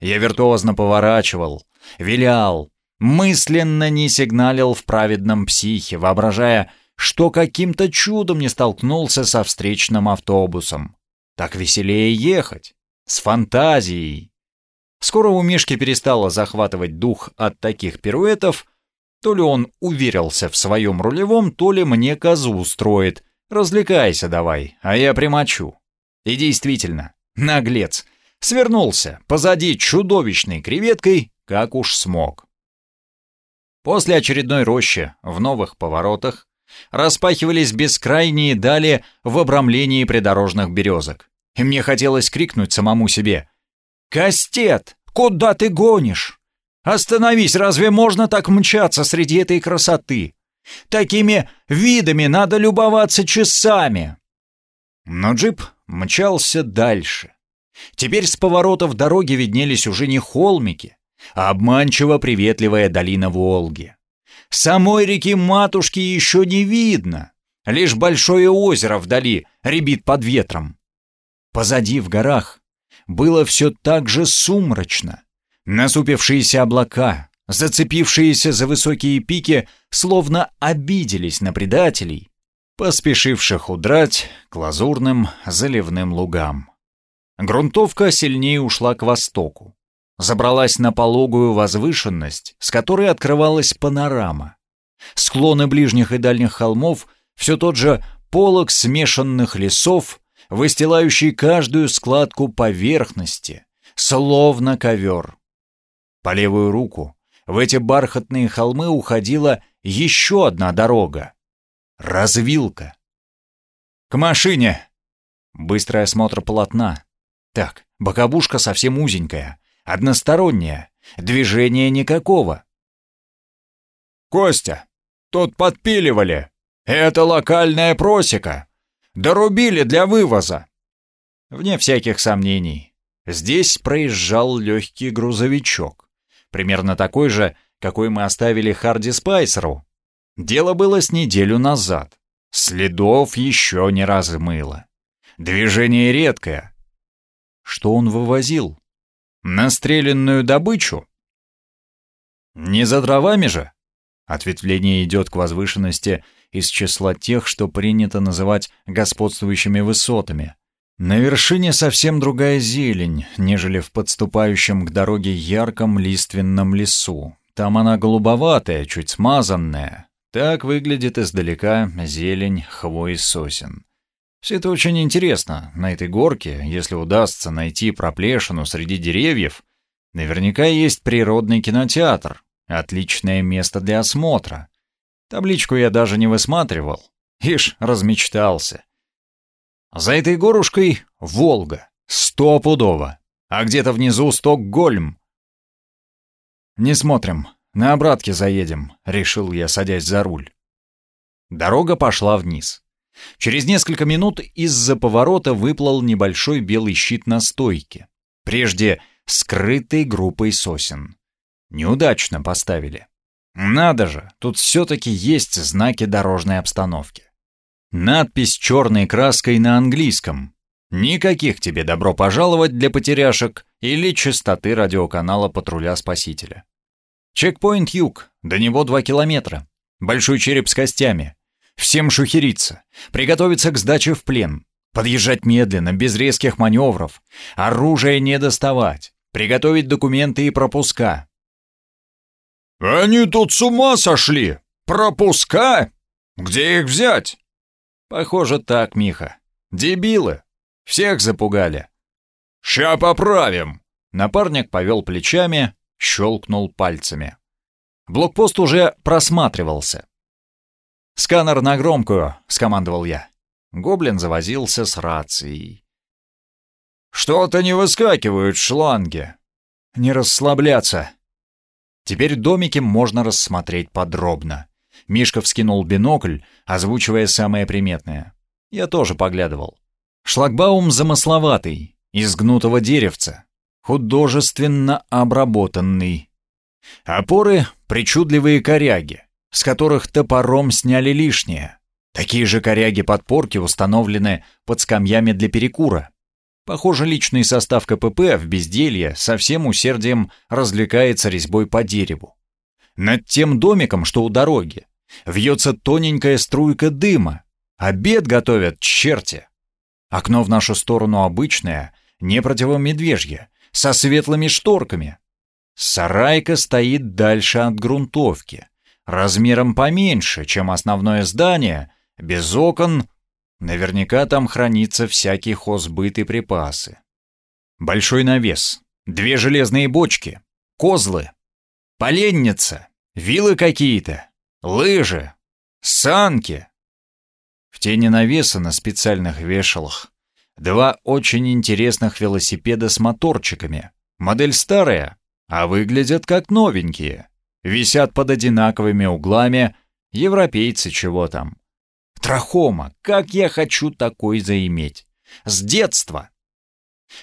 Я виртуозно поворачивал, вилял, мысленно не сигналил в праведном психе, воображая, что каким-то чудом не столкнулся со встречным автобусом. Так веселее ехать. С фантазией. Скоро у Мишки перестало захватывать дух от таких пируэтов. То ли он уверился в своем рулевом, то ли мне козу устроит. Развлекайся давай, а я примочу. И действительно, наглец. Свернулся позади чудовищной креветкой, как уж смог. После очередной рощи в новых поворотах распахивались бескрайние дали в обрамлении придорожных березок. И мне хотелось крикнуть самому себе. «Кастет, куда ты гонишь? Остановись, разве можно так мчаться среди этой красоты? Такими видами надо любоваться часами!» Но джип мчался дальше. Теперь с поворотов дороги виднелись уже не холмики, а обманчиво приветливая долина Волги. Самой реки-матушки еще не видно. Лишь большое озеро вдали рябит под ветром. Позади в горах было все так же сумрачно. Насупившиеся облака, зацепившиеся за высокие пики, словно обиделись на предателей, поспешивших удрать к лазурным заливным лугам. Грунтовка сильнее ушла к востоку. Забралась на пологую возвышенность, с которой открывалась панорама. Склоны ближних и дальних холмов, все тот же полог смешанных лесов, выстилающий каждую складку поверхности, словно ковер. По левую руку в эти бархатные холмы уходила еще одна дорога. Развилка. «К машине!» Быстрый осмотр полотна. Так, боковушка совсем узенькая, односторонняя, движения никакого. «Костя, тут подпиливали. Это локальная просека. Дорубили для вывоза». Вне всяких сомнений, здесь проезжал легкий грузовичок примерно такой же, какой мы оставили Харди Спайсеру. Дело было с неделю назад. Следов еще не размыло. Движение редкое. Что он вывозил? Настреленную добычу? Не за дровами же? Ответвление идет к возвышенности из числа тех, что принято называть господствующими высотами. На вершине совсем другая зелень, нежели в подступающем к дороге ярком лиственном лесу. Там она голубоватая, чуть смазанная. Так выглядит издалека зелень хвой сосен. Все это очень интересно. На этой горке, если удастся найти проплешину среди деревьев, наверняка есть природный кинотеатр. Отличное место для осмотра. Табличку я даже не высматривал. Ишь, размечтался. За этой горушкой Волга, стопудово, а где-то внизу Стокгольм. «Не смотрим, на обратке заедем», — решил я, садясь за руль. Дорога пошла вниз. Через несколько минут из-за поворота выплыл небольшой белый щит на стойке, прежде скрытой группой сосен. Неудачно поставили. Надо же, тут все-таки есть знаки дорожной обстановки. Надпись черной краской на английском. Никаких тебе добро пожаловать для потеряшек или частоты радиоканала патруля спасителя. Чекпоинт юг, до него два километра. Большой череп с костями. Всем шухериться, приготовиться к сдаче в плен, подъезжать медленно, без резких маневров, оружие не доставать, приготовить документы и пропуска. «Они тут с ума сошли! Пропуска? Где их взять?» Похоже так, Миха. Дебилы. Всех запугали. Ща поправим. Напарник повел плечами, щелкнул пальцами. Блокпост уже просматривался. «Сканер на громкую», — скомандовал я. Гоблин завозился с рацией. «Что-то не выскакивают шланги». «Не расслабляться». Теперь домики можно рассмотреть подробно. Мишка вскинул бинокль, озвучивая самое приметное. Я тоже поглядывал. Шлагбаум замысловатый, из гнутого деревца, художественно обработанный. Опоры — причудливые коряги, с которых топором сняли лишнее. Такие же коряги-подпорки установлены под скамьями для перекура. Похоже, личный состав КПП в безделье со всем усердием развлекается резьбой по дереву. Над тем домиком, что у дороги, Вьется тоненькая струйка дыма. Обед готовят черти. Окно в нашу сторону обычное, не противомедвежье, со светлыми шторками. Сарайка стоит дальше от грунтовки, размером поменьше, чем основное здание, без окон. Наверняка там хранится всякий хозбыт и припасы. Большой навес, две железные бочки, козлы, поленница, вилы какие-то, лыжи, санки. В тени навеса на специальных вешалах два очень интересных велосипеда с моторчиками. Модель старая, а выглядят как новенькие. Висят под одинаковыми углами, европейцы чего там. Трахома, как я хочу такой заиметь. С детства.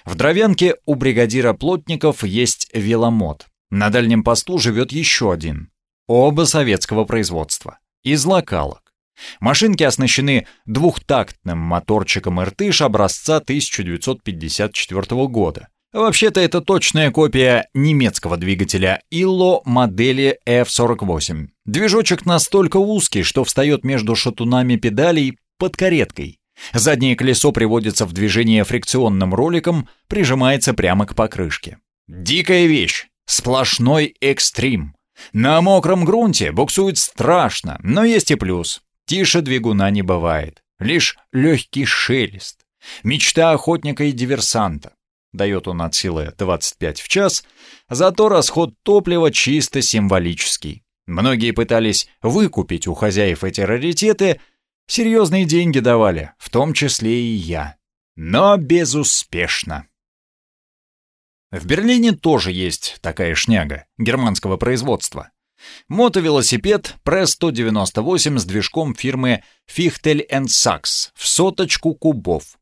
В Дровянке у бригадира плотников есть веломод. На дальнем посту живет еще один. Оба советского производства. Из локалок. Машинки оснащены двухтактным моторчиком «Иртыш» образца 1954 года. Вообще-то это точная копия немецкого двигателя Illo модели F48. Движочек настолько узкий, что встает между шатунами педалей под кареткой. Заднее колесо приводится в движение фрикционным роликом, прижимается прямо к покрышке. Дикая вещь, сплошной экстрим. На мокром грунте буксует страшно, но есть и плюс. Тише двигуна не бывает. Лишь легкий шелест. Мечта охотника и диверсанта. Дает он от силы 25 в час, зато расход топлива чисто символический. Многие пытались выкупить у хозяев эти раритеты, серьезные деньги давали, в том числе и я. Но безуспешно. В Берлине тоже есть такая шняга германского производства. Мотовелосипед Pre-198 с движком фирмы Fichtel Sachs в соточку кубов.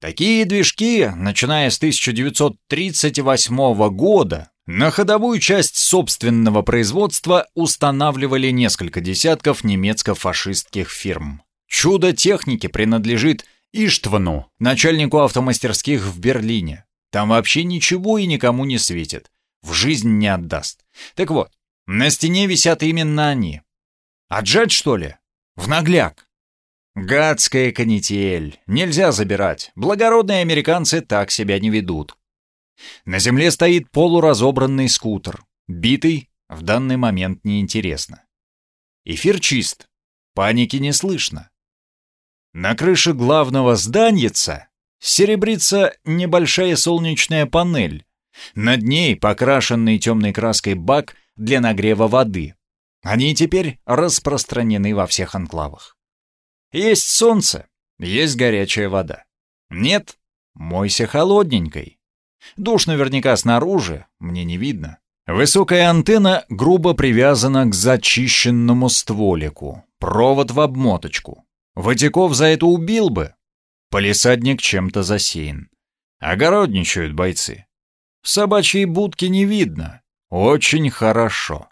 Такие движки, начиная с 1938 года, на ходовую часть собственного производства устанавливали несколько десятков немецко-фашистских фирм. Чудо техники принадлежит Иштвану, начальнику автомастерских в Берлине. Там вообще ничего и никому не светит. В жизнь не отдаст. Так вот, на стене висят именно они. Отжать, что ли? В нагляк. Гадская канитель. Нельзя забирать. Благородные американцы так себя не ведут. На земле стоит полуразобранный скутер. Битый в данный момент неинтересно. Эфир чист. Паники не слышно. На крыше главного зданьица серебрится небольшая солнечная панель. Над ней покрашенный темной краской бак для нагрева воды. Они теперь распространены во всех анклавах. Есть солнце, есть горячая вода. Нет, мойся холодненькой. Душ наверняка снаружи, мне не видно. Высокая антенна грубо привязана к зачищенному стволику. Провод в обмоточку. Ватяков за это убил бы. Полисадник чем-то засеян. Огородничают бойцы. Собачьей будки не видно. Очень хорошо.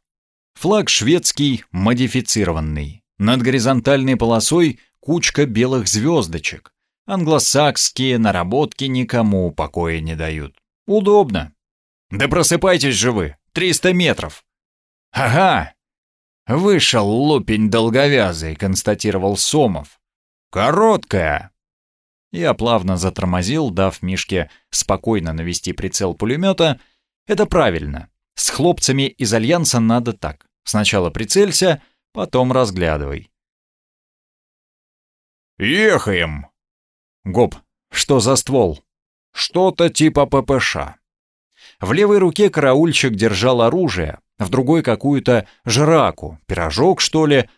Флаг шведский, модифицированный. Над горизонтальной полосой кучка белых звездочек. Англосакские наработки никому покоя не дают. Удобно. Да просыпайтесь же вы, 300 метров. Ага. Вышел лупень долговязый, констатировал Сомов. Короткая. Я плавно затормозил, дав Мишке спокойно навести прицел пулемета. Это правильно. С хлопцами из Альянса надо так. Сначала прицелься, потом разглядывай. «Ехаем!» «Гоп, что за ствол?» «Что-то типа ППШ». В левой руке караульщик держал оружие, в другой какую-то жраку, пирожок, что ли.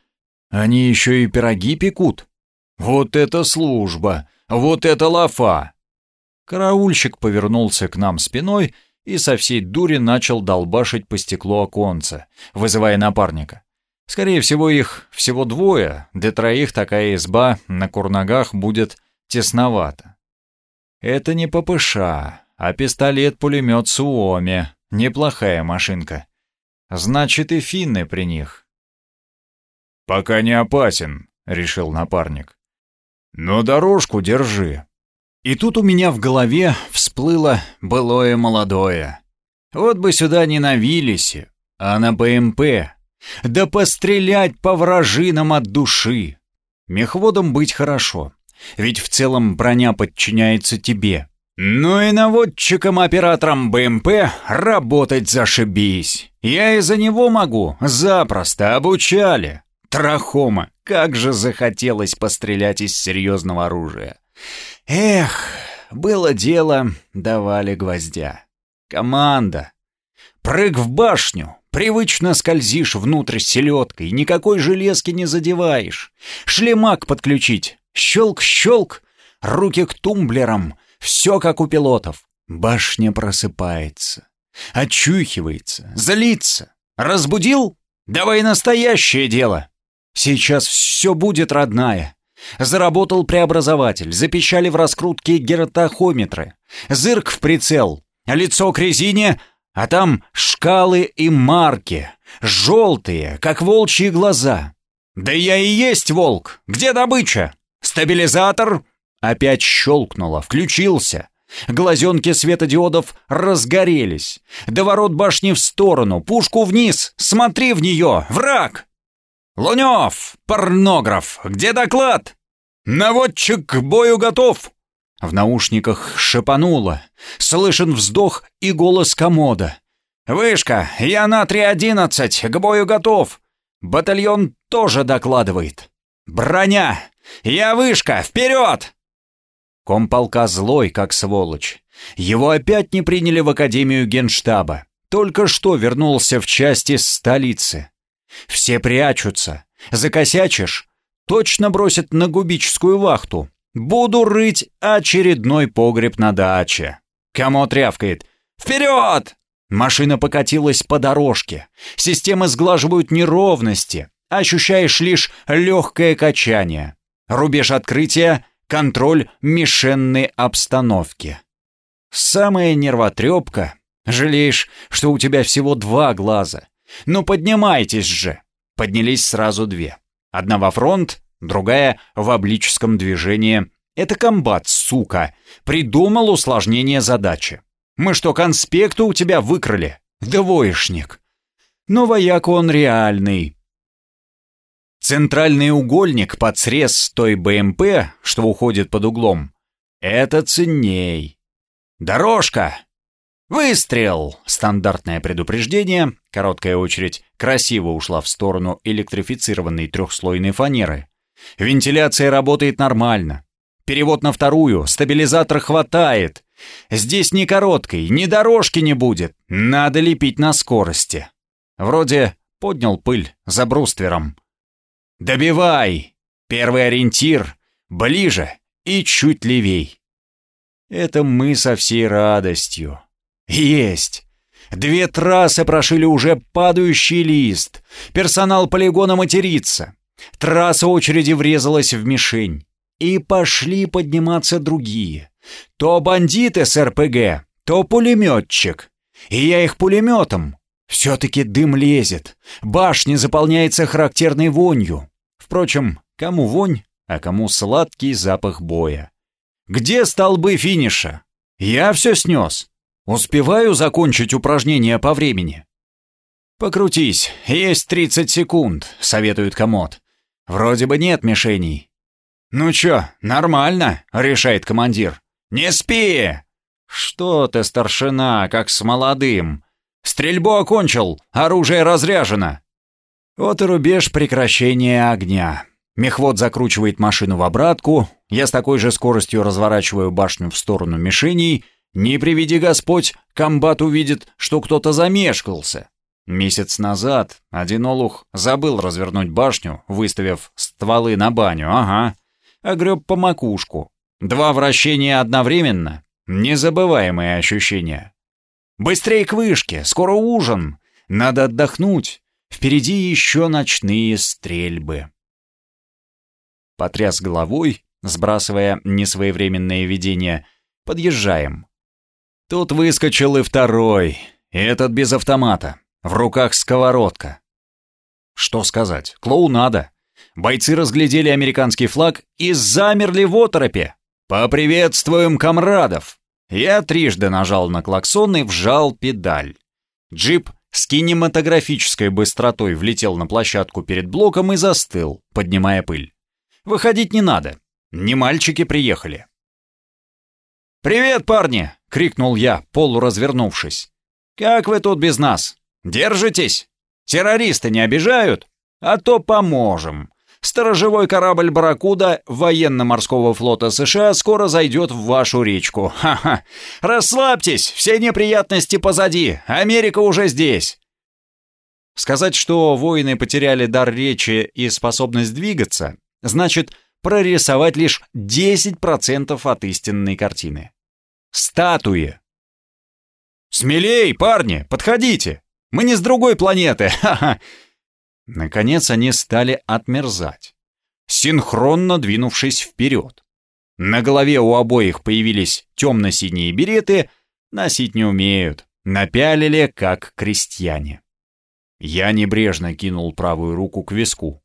Они еще и пироги пекут. Вот это служба! Вот это лафа!» Караульщик повернулся к нам спиной и со всей дури начал долбашить по стеклу оконца, вызывая напарника. Скорее всего, их всего двое, для троих такая изба на курногах будет тесновато. Это не ППШ, а пистолет-пулемет Суоми. Неплохая машинка. Значит, и финны при них. «Пока не опасен», — решил напарник. «Но дорожку держи». И тут у меня в голове всплыло былое молодое. Вот бы сюда не на Виллисе, а на БМП. Да пострелять по вражинам от души. Мехводом быть хорошо, ведь в целом броня подчиняется тебе. Ну и наводчиком-оператором БМП работать зашибись. Я и за него могу, запросто обучали. Трахома, как же захотелось пострелять из серьезного оружия. Эх, было дело, давали гвоздя. Команда. Прыг в башню. Привычно скользишь внутрь селедкой, никакой железки не задеваешь. Шлемак подключить. Щелк-щелк. Руки к тумблерам. Все как у пилотов. Башня просыпается. Очухивается. Злится. Разбудил? Давай настоящее дело. Сейчас все будет, родная. Заработал преобразователь, запищали в раскрутке геротахометры. Зырк в прицел, лицо к резине, а там шкалы и марки. Желтые, как волчьи глаза. «Да я и есть волк! Где добыча? Стабилизатор?» Опять щелкнуло, включился. Глазенки светодиодов разгорелись. До ворот башни в сторону, пушку вниз. Смотри в нее, враг! «Лунев! Порнограф! Где доклад?» «Наводчик к бою готов!» В наушниках шепануло. Слышен вздох и голос комода. «Вышка, я на 3.11, к бою готов!» Батальон тоже докладывает. «Броня! Я вышка! Вперед!» Комполка злой, как сволочь. Его опять не приняли в Академию Генштаба. Только что вернулся в части столицы. Все прячутся. Закосячишь, точно бросят на губическую вахту. Буду рыть очередной погреб на даче. Кому трявкает? «Вперед!» Машина покатилась по дорожке. Системы сглаживают неровности. Ощущаешь лишь легкое качание. Рубеж открытия — контроль мишенной обстановки. Самая нервотрепка. Жалеешь, что у тебя всего два глаза. Ну поднимайтесь же. Поднялись сразу две. Одна во фронт, другая в облическом движении. Это комбат, сука. Придумал усложнение задачи. Мы что, конспекты у тебя выкрали? Двоечник. Но вояк он реальный. Центральный угольник под срез той БМП, что уходит под углом, это ценней. Дорожка! Выстрел! Стандартное предупреждение, короткая очередь, красиво ушла в сторону электрифицированной трехслойной фанеры. Вентиляция работает нормально. Перевод на вторую, стабилизатор хватает. Здесь ни короткой, ни дорожки не будет. Надо лепить на скорости. Вроде поднял пыль за бруствером. «Добивай! Первый ориентир! Ближе и чуть левей!» Это мы со всей радостью. Есть! Две трассы прошили уже падающий лист. Персонал полигона матерится. Трасса очереди врезалась в мишень. И пошли подниматься другие. То бандиты с РПГ, то пулеметчик. И я их пулеметом. Все-таки дым лезет. Башня заполняется характерной вонью. Впрочем, кому вонь, а кому сладкий запах боя. Где столбы финиша? Я все снес. Успеваю закончить упражнение по времени. «Покрутись, есть 30 секунд», — советует комод. «Вроде бы нет мишеней». «Ну чё, нормально», — решает командир. «Не спи!» «Что ты, старшина, как с молодым?» «Стрельбу окончил, оружие разряжено!» Вот и рубеж прекращения огня. Мехвод закручивает машину в обратку, я с такой же скоростью разворачиваю башню в сторону мишеней. Не приведи Господь, комбат увидит, что кто-то замешкался. Месяц назад один олух забыл развернуть башню, выставив стволы на баню, ага, огреб по макушку. Два вращения одновременно — незабываемые ощущения. Быстрей к вышке, скоро ужин, надо отдохнуть, впереди еще ночные стрельбы. Потряс головой, сбрасывая несвоевременное видение, подъезжаем. Тут выскочил и второй, этот без автомата, в руках сковородка. Что сказать, клоунада. Бойцы разглядели американский флаг и замерли в оторопе. «Поприветствуем комрадов!» Я трижды нажал на клаксон и вжал педаль. Джип с кинематографической быстротой влетел на площадку перед блоком и застыл, поднимая пыль. Выходить не надо. Не мальчики приехали. «Привет, парни!» — крикнул я, полуразвернувшись. «Как вы тут без нас? Держитесь? Террористы не обижают? А то поможем. Сторожевой корабль «Барракуда» военно-морского флота США скоро зайдет в вашу речку. Ха-ха! Расслабьтесь, все неприятности позади, Америка уже здесь!» Сказать, что воины потеряли дар речи и способность двигаться, значит прорисовать лишь 10% от истинной картины. Статуи. «Смелей, парни, подходите! Мы не с другой планеты! [laughs] Ха-ха!» Наконец они стали отмерзать, синхронно двинувшись вперед. На голове у обоих появились темно-синие береты, носить не умеют, напялили, как крестьяне. Я небрежно кинул правую руку к виску.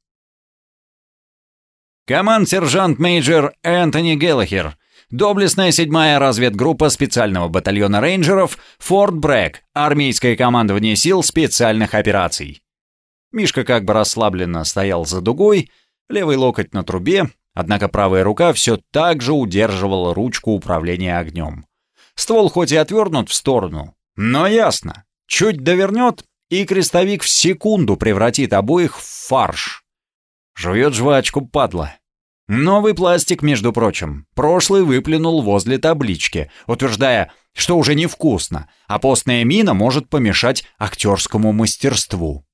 Команд-сержант-мейджор Энтони Геллахер, доблестная седьмая разведгруппа специального батальона рейнджеров Форт Брэгг, армейское командование сил специальных операций. Мишка как бы расслабленно стоял за дугой, левый локоть на трубе, однако правая рука все так же удерживала ручку управления огнем. Ствол хоть и отвернут в сторону, но ясно, чуть довернет, и крестовик в секунду превратит обоих в фарш. Жует жвачку, падла. Новый пластик, между прочим, прошлый выплюнул возле таблички, утверждая, что уже невкусно, а постная мина может помешать актерскому мастерству.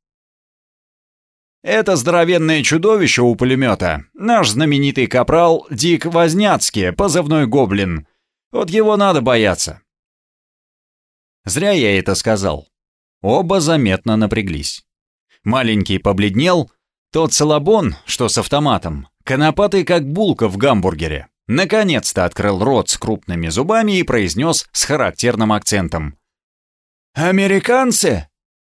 Это здоровенное чудовище у пулемета, наш знаменитый капрал Дик Возняцкий, позывной Гоблин. Вот его надо бояться. Зря я это сказал. Оба заметно напряглись. Маленький побледнел, тот салабон, что с автоматом, конопатый как булка в гамбургере, наконец-то открыл рот с крупными зубами и произнес с характерным акцентом. «Американцы?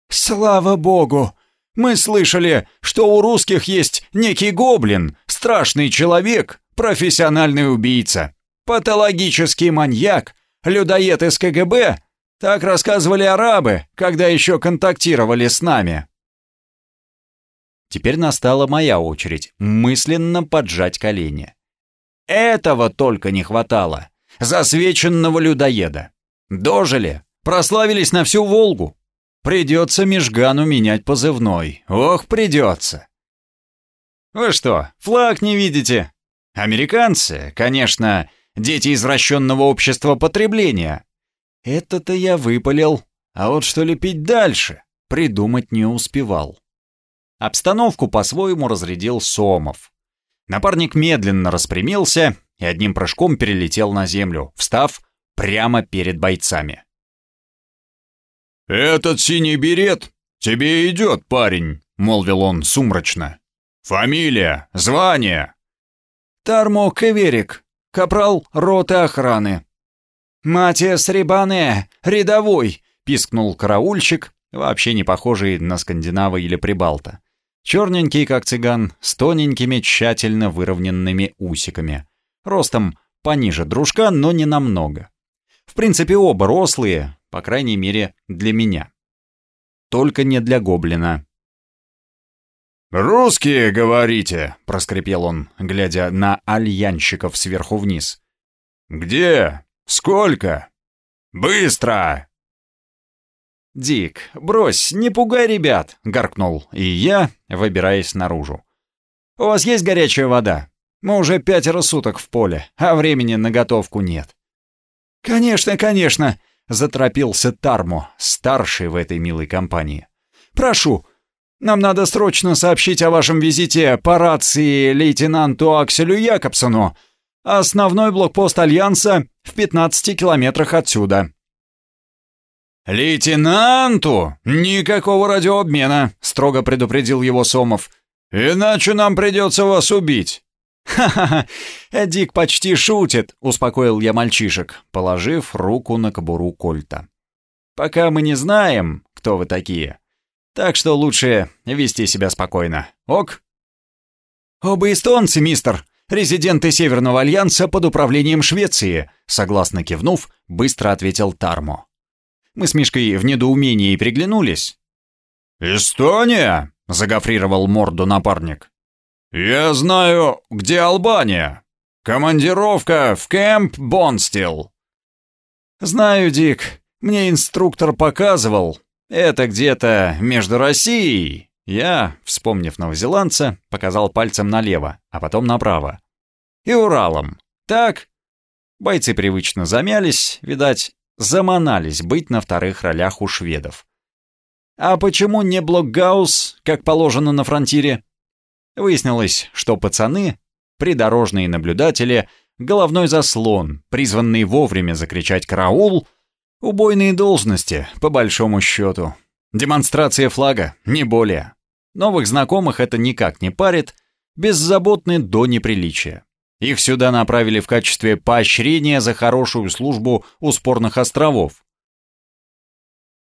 Слава богу! Мы слышали, что у русских есть некий гоблин, страшный человек, профессиональный убийца, патологический маньяк, людоед из КГБ. Так рассказывали арабы, когда еще контактировали с нами. Теперь настала моя очередь мысленно поджать колени. Этого только не хватало. Засвеченного людоеда. Дожили, прославились на всю Волгу. Придется Межгану менять позывной. Ох, придется. Вы что, флаг не видите? Американцы, конечно, дети извращенного общества потребления. Это-то я выпалил, а вот что лепить дальше, придумать не успевал. Обстановку по-своему разрядил Сомов. Напарник медленно распрямился и одним прыжком перелетел на землю, встав прямо перед бойцами. «Этот синий берет тебе идет, парень», — молвил он сумрачно. «Фамилия, звание?» «Тармо Кеверик, капрал роты охраны». «Матиас Рибане, рядовой», — пискнул караульщик, вообще не похожий на скандинава или прибалта. Черненький, как цыган, с тоненькими, тщательно выровненными усиками. Ростом пониже дружка, но не намного. В принципе, оба рослые, по крайней мере, для меня. Только не для гоблина. «Русские, говорите?» — проскрипел он, глядя на альянщиков сверху вниз. «Где? Сколько? Быстро!» «Дик, брось, не пугай ребят!» — гаркнул и я, выбираясь наружу. «У вас есть горячая вода? Мы уже пятеро суток в поле, а времени на готовку нет». «Конечно, конечно!» заторопился Тармо, старший в этой милой компании. «Прошу, нам надо срочно сообщить о вашем визите по рации лейтенанту Акселю Якобсону. Основной блокпост Альянса в 15 километрах отсюда». «Лейтенанту? Никакого радиообмена!» — строго предупредил его Сомов. «Иначе нам придется вас убить!» «Ха-ха-ха! Дик почти шутит!» — успокоил я мальчишек, положив руку на кобуру кольта. «Пока мы не знаем, кто вы такие. Так что лучше вести себя спокойно. Ок?» «Оба эстонцы, мистер! Резиденты Северного Альянса под управлением Швеции!» Согласно кивнув, быстро ответил Тармо. Мы с Мишкой в недоумении приглянулись. «Эстония?» — загофрировал морду напарник. «Я знаю, где Албания. Командировка в кемп Бонстил». «Знаю, Дик. Мне инструктор показывал. Это где-то между Россией». Я, вспомнив новозеландца, показал пальцем налево, а потом направо. «И Уралом. Так?» Бойцы привычно замялись, видать, заманались быть на вторых ролях у шведов. «А почему не Блокгаус, как положено на фронтире?» Выяснилось, что пацаны, придорожные наблюдатели, головной заслон, призванный вовремя закричать «караул», убойные должности, по большому счету. Демонстрация флага, не более. Новых знакомых это никак не парит, беззаботны до неприличия. Их сюда направили в качестве поощрения за хорошую службу у спорных островов.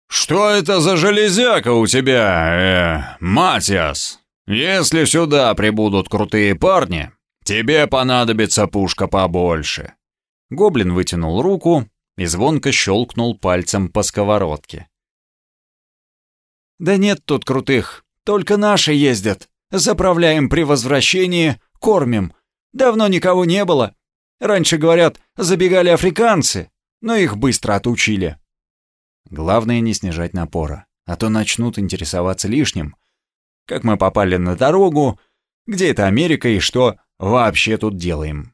«Что «Что это за железяка у тебя, э, Матиас? Если сюда прибудут крутые парни, тебе понадобится пушка побольше». Гоблин вытянул руку и звонко щелкнул пальцем по сковородке. «Да нет тут крутых, только наши ездят. Заправляем при возвращении, кормим. Давно никого не было. Раньше, говорят, забегали африканцы, но их быстро отучили». Главное не снижать напора, а то начнут интересоваться лишним. Как мы попали на дорогу, где это Америка и что вообще тут делаем.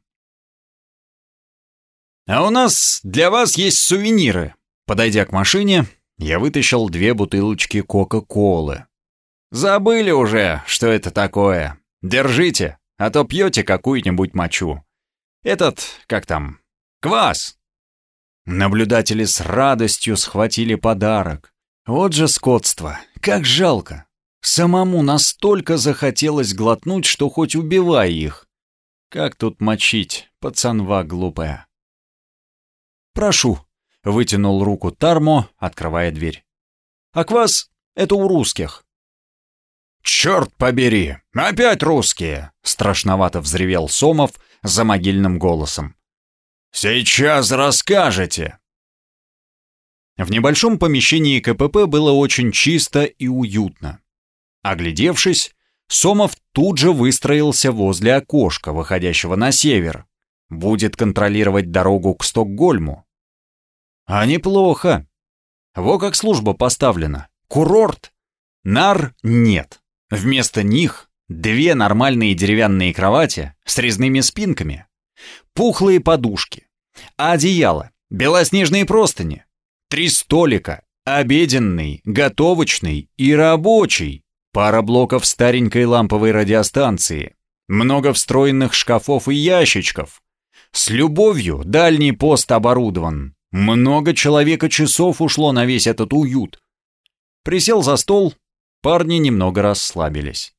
«А у нас для вас есть сувениры». Подойдя к машине, я вытащил две бутылочки Кока-Колы. «Забыли уже, что это такое. Держите, а то пьете какую-нибудь мочу. Этот, как там, квас». Наблюдатели с радостью схватили подарок. Вот же скотство, как жалко. Самому настолько захотелось глотнуть, что хоть убивай их. Как тут мочить, пацанва глупая. «Прошу», — вытянул руку Тармо, открывая дверь. «А квас — это у русских». «Черт побери! Опять русские!» — страшновато взревел Сомов за могильным голосом. «Сейчас расскажете!» В небольшом помещении КПП было очень чисто и уютно. Оглядевшись, Сомов тут же выстроился возле окошка, выходящего на север. Будет контролировать дорогу к Стокгольму. А неплохо. Во как служба поставлена. Курорт. Нар нет. Вместо них две нормальные деревянные кровати с резными спинками пухлые подушки, одеяло, белоснежные простыни, три столика, обеденный, готовочный и рабочий, пара блоков старенькой ламповой радиостанции, много встроенных шкафов и ящичков. С любовью дальний пост оборудован. Много человека часов ушло на весь этот уют. Присел за стол, парни немного расслабились.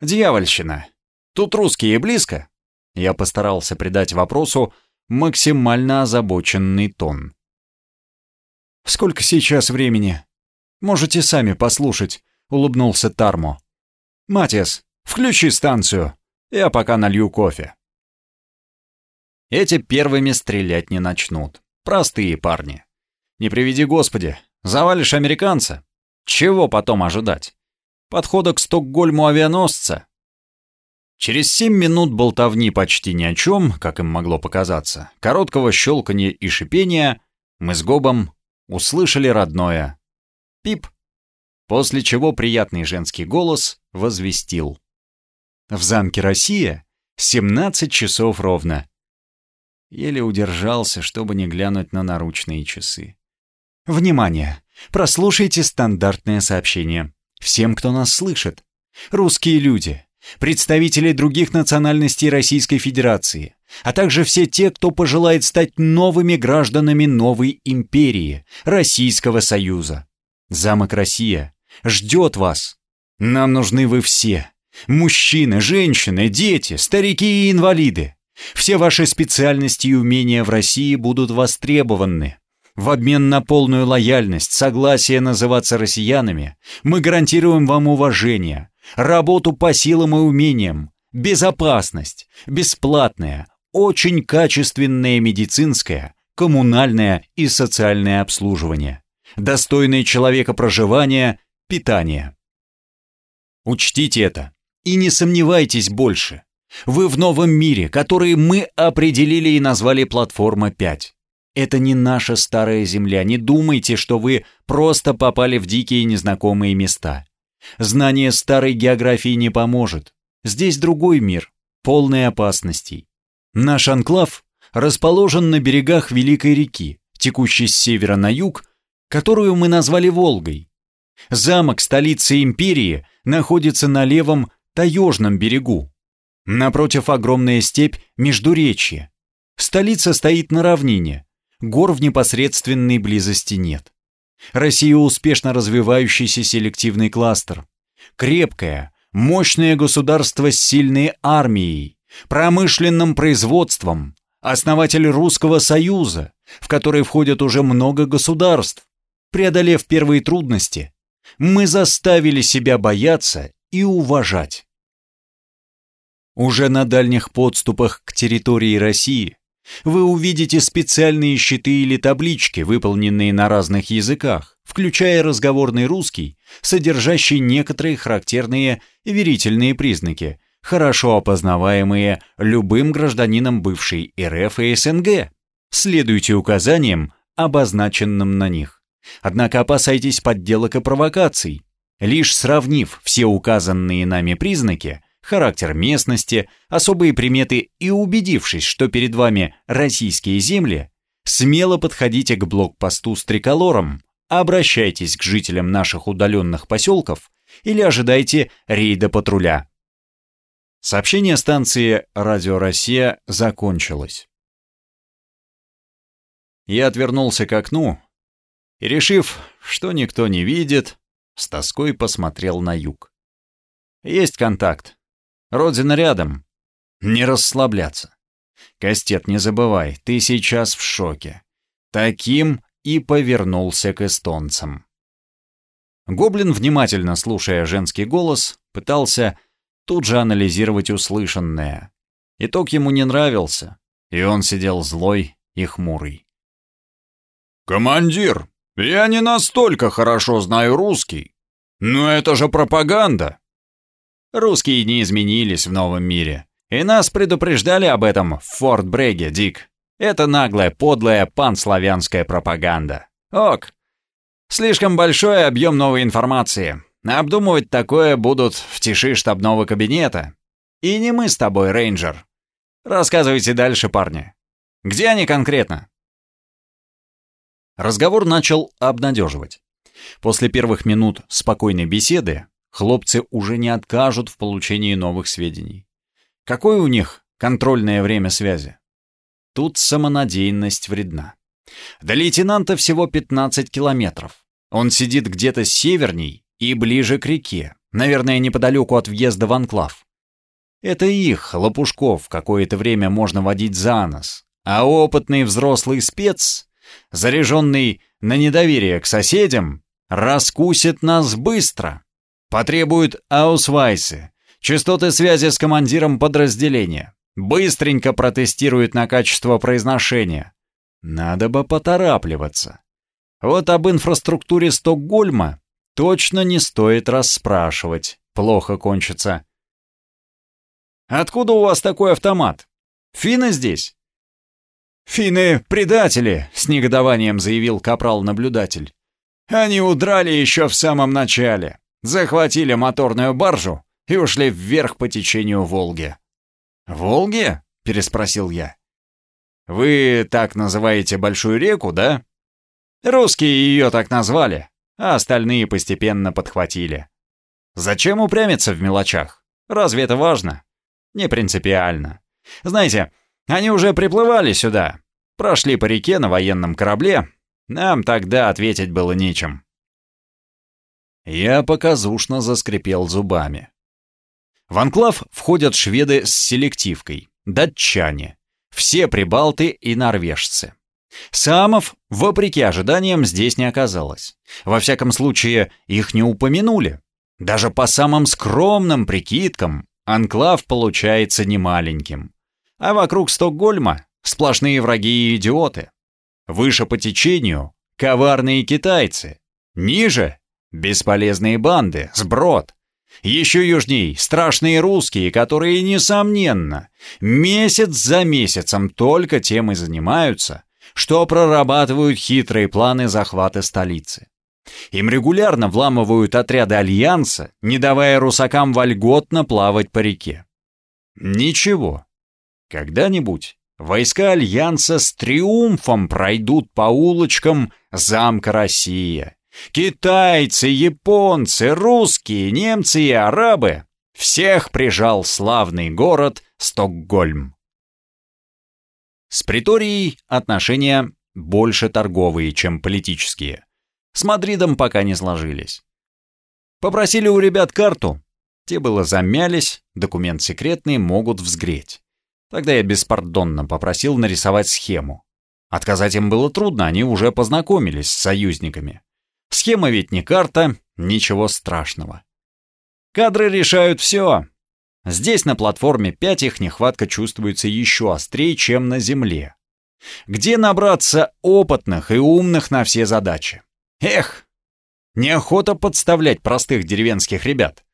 «Дьявольщина! Тут русские близко?» Я постарался придать вопросу максимально озабоченный тон. «Сколько сейчас времени? Можете сами послушать», — улыбнулся Тармо. «Матиас, включи станцию. Я пока налью кофе». Эти первыми стрелять не начнут. Простые парни. Не приведи Господи, завалишь американца. Чего потом ожидать? Подхода к Стокгольму авианосца? Через семь минут болтовни почти ни о чем, как им могло показаться, короткого щелканья и шипения, мы с Гобом услышали родное «пип», после чего приятный женский голос возвестил. В замке «Россия» 17 часов ровно. Еле удержался, чтобы не глянуть на наручные часы. Внимание! Прослушайте стандартное сообщение. Всем, кто нас слышит. Русские люди, представители других национальностей Российской Федерации, а также все те, кто пожелает стать новыми гражданами новой империи, Российского Союза. Замок Россия ждет вас. Нам нужны вы все. Мужчины, женщины, дети, старики и инвалиды. Все ваши специальности и умения в России будут востребованы. В обмен на полную лояльность, согласие называться россиянами, мы гарантируем вам уважение, работу по силам и умениям, безопасность, бесплатное, очень качественное медицинское, коммунальное и социальное обслуживание, достойное человека проживания, питание. Учтите это и не сомневайтесь больше. Вы в новом мире, который мы определили и назвали «Платформа 5». Это не наша старая земля, не думайте, что вы просто попали в дикие незнакомые места. Знание старой географии не поможет. Здесь другой мир, полный опасностей. Наш анклав расположен на берегах Великой реки, текущей с севера на юг, которую мы назвали Волгой. Замок столицы империи находится на левом Таежном берегу. Напротив огромная степь Междуречье. Столица стоит на равнине, гор в непосредственной близости нет. Россия успешно развивающийся селективный кластер. Крепкое, мощное государство с сильной армией, промышленным производством, основатель Русского Союза, в который входят уже много государств. преодолев первые трудности, мы заставили себя бояться и уважать. Уже на дальних подступах к территории России вы увидите специальные щиты или таблички, выполненные на разных языках, включая разговорный русский, содержащий некоторые характерные верительные признаки, хорошо опознаваемые любым гражданином бывшей РФ и СНГ. Следуйте указаниям, обозначенным на них. Однако опасайтесь подделок и провокаций. Лишь сравнив все указанные нами признаки, характер местности, особые приметы и убедившись, что перед вами российские земли, смело подходите к блокпосту с триколором, обращайтесь к жителям наших удаленных поселков или ожидайте рейда патруля. Сообщение станции «Радио Россия» закончилось. Я отвернулся к окну и, решив, что никто не видит, с тоской посмотрел на юг. Есть контакт. Родина рядом. Не расслабляться. Кастет, не забывай, ты сейчас в шоке. Таким и повернулся к эстонцам. Гоблин, внимательно слушая женский голос, пытался тут же анализировать услышанное. Итог ему не нравился, и он сидел злой и хмурый. «Командир, я не настолько хорошо знаю русский. Но это же пропаганда!» «Русские не изменились в новом мире. И нас предупреждали об этом в Форт Бреге, Дик. Это наглая, подлая панславянская пропаганда. Ок. Слишком большой объем новой информации. Обдумывать такое будут в тиши штабного кабинета. И не мы с тобой, рейнджер. Рассказывайте дальше, парни. Где они конкретно?» Разговор начал обнадеживать. После первых минут спокойной беседы хлопцы уже не откажут в получении новых сведений. Какое у них контрольное время связи? Тут самонадеянность вредна. До лейтенанта всего 15 километров. Он сидит где-то северней и ближе к реке, наверное, неподалеку от въезда в анклав. Это их, лопушков, какое-то время можно водить за нос, а опытный взрослый спец заряженный на недоверие к соседям, раскусит нас быстро. Потребует аусвайсы, частоты связи с командиром подразделения. Быстренько протестирует на качество произношения. Надо бы поторапливаться. Вот об инфраструктуре Стокгольма точно не стоит расспрашивать. Плохо кончится. «Откуда у вас такой автомат? Финны здесь?» «Финны — предатели!» — с негодованием заявил капрал-наблюдатель. «Они удрали еще в самом начале, захватили моторную баржу и ушли вверх по течению Волги». «Волги?» — переспросил я. «Вы так называете большую реку, да?» «Русские ее так назвали, а остальные постепенно подхватили. Зачем упрямиться в мелочах? Разве это важно?» «Не принципиально. Знаете, они уже приплывали сюда, прошли по реке на военном корабле. Нам тогда ответить было нечем. Я показушно заскрипел зубами. В анклав входят шведы с селективкой, датчане, все прибалты и норвежцы. Самов, вопреки ожиданиям, здесь не оказалось. Во всяком случае, их не упомянули. Даже по самым скромным прикидкам, анклав получается немаленьким. А вокруг Стокгольма сплошные враги и идиоты. Выше по течению — коварные китайцы. Ниже — бесполезные банды, сброд. Еще южней — страшные русские, которые, несомненно, месяц за месяцем только тем и занимаются, что прорабатывают хитрые планы захвата столицы. Им регулярно вламывают отряды Альянса, не давая русакам вольготно плавать по реке. Ничего, когда-нибудь войска Альянса с триумфом пройдут по улочкам замка Россия. Китайцы, японцы, русские, немцы и арабы всех прижал славный город Стокгольм. С Приторией отношения больше торговые, чем политические. С Мадридом пока не сложились. Попросили у ребят карту. Те было замялись, документ секретный могут взгреть. Тогда я беспардонно попросил нарисовать схему. Отказать им было трудно, они уже познакомились с союзниками. Схема ведь не карта, ничего страшного. Кадры решают все. Здесь на платформе 5 их нехватка чувствуется еще острее, чем на Земле. Где набраться опытных и умных на все задачи? Эх, неохота подставлять простых деревенских ребят.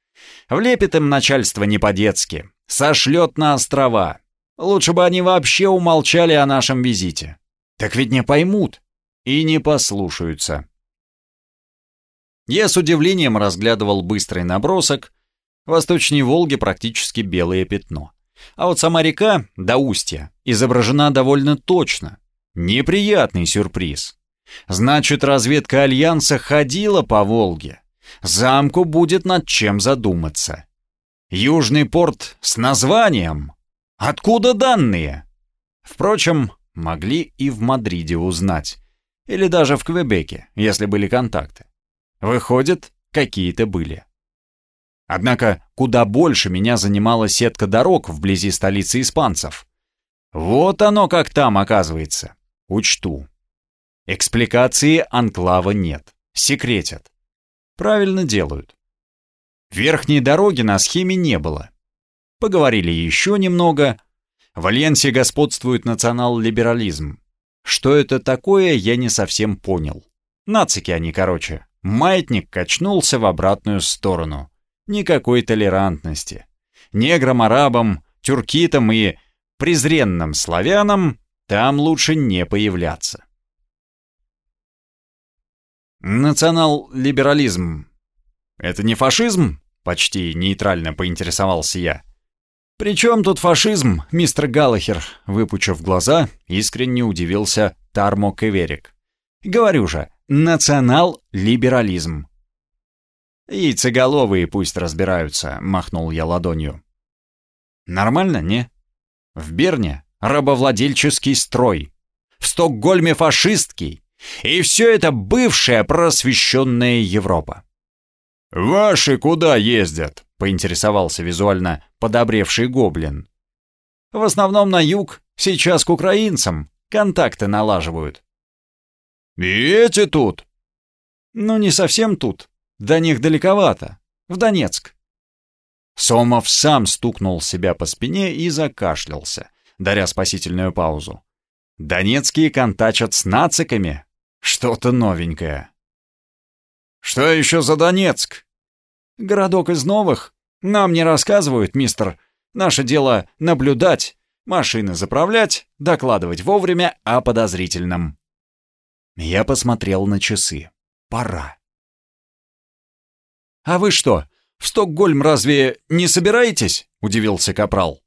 Влепит им начальство не по-детски, сошлет на острова. Лучше бы они вообще умолчали о нашем визите. Так ведь не поймут и не послушаются. Я с удивлением разглядывал быстрый набросок. Восточней Волги практически белое пятно. А вот сама река, до устья, изображена довольно точно. Неприятный сюрприз. Значит, разведка Альянса ходила по Волге. Замку будет над чем задуматься. Южный порт с названием. Откуда данные? Впрочем, могли и в Мадриде узнать. Или даже в Квебеке, если были контакты. Выходит, какие-то были. Однако куда больше меня занимала сетка дорог вблизи столицы испанцев. Вот оно как там оказывается. Учту. Экспликации анклава нет. Секретят. Правильно делают. Верхней дороги на схеме не было. Поговорили еще немного. В Альянсе господствует национал-либерализм. Что это такое, я не совсем понял. Нацики они, короче. Маятник качнулся в обратную сторону. Никакой толерантности. Неграм, арабам, тюркитам и презренным славянам там лучше не появляться. Национал-либерализм. Это не фашизм? Почти нейтрально поинтересовался я. «При чем тут фашизм, мистер Галлахер?» Выпучив глаза, искренне удивился Тармо Кеверик. «Говорю же, национал-либерализм. «Яйцеголовые пусть разбираются», — махнул я ладонью. «Нормально, не? В Берне рабовладельческий строй, в Стокгольме фашистский, и все это бывшая просвещенная Европа». «Ваши куда ездят?» — поинтересовался визуально подобревший гоблин. «В основном на юг, сейчас к украинцам, контакты налаживают». «И эти тут?» «Ну, не совсем тут. До них далековато. В Донецк». Сомов сам стукнул себя по спине и закашлялся, даря спасительную паузу. «Донецкие контачат с нациками? Что-то новенькое». «Что еще за Донецк?» «Городок из новых. Нам не рассказывают, мистер. Наше дело — наблюдать, машины заправлять, докладывать вовремя о подозрительном». Я посмотрел на часы. «Пора». «А вы что, в Стокгольм разве не собираетесь?» — удивился Капрал.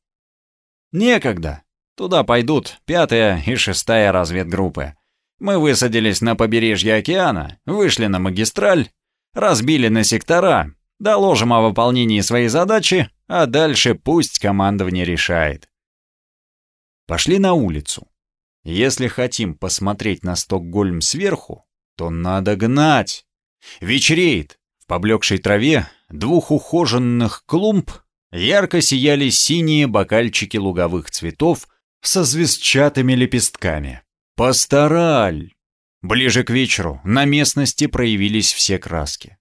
«Некогда. Туда пойдут пятая и шестая разведгруппы. Мы высадились на побережье океана, вышли на магистраль, разбили на сектора, доложим о выполнении своей задачи, а дальше пусть командование решает». Пошли на улицу. Если хотим посмотреть на Стокгольм сверху, то надо гнать. Вечереет, поблекшей траве двух ухоженных клумб ярко сияли синие бокальчики луговых цветов со звездчатыми лепестками. Пастораль! Ближе к вечеру на местности проявились все краски.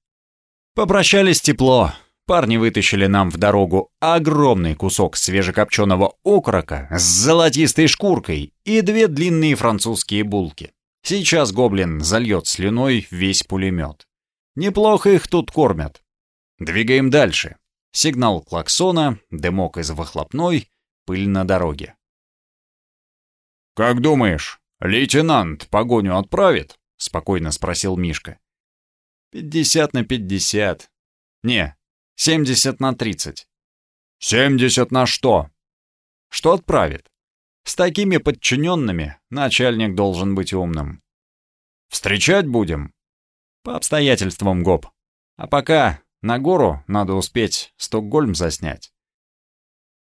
Попрощались тепло. Парни вытащили нам в дорогу огромный кусок свежекопченого окорока с золотистой шкуркой и две длинные французские булки. Сейчас гоблин зальет слюной весь пулемет. Неплохо их тут кормят. Двигаем дальше. Сигнал клаксона, дымок из выхлопной, пыль на дороге. «Как думаешь, лейтенант погоню отправит?» — спокойно спросил Мишка. «Пятьдесят на пятьдесят. Не, семьдесят на тридцать». «Семьдесят на что?» «Что отправит? С такими подчиненными начальник должен быть умным». «Встречать будем?» По обстоятельствам, Гоп. А пока на гору надо успеть Стокгольм заснять.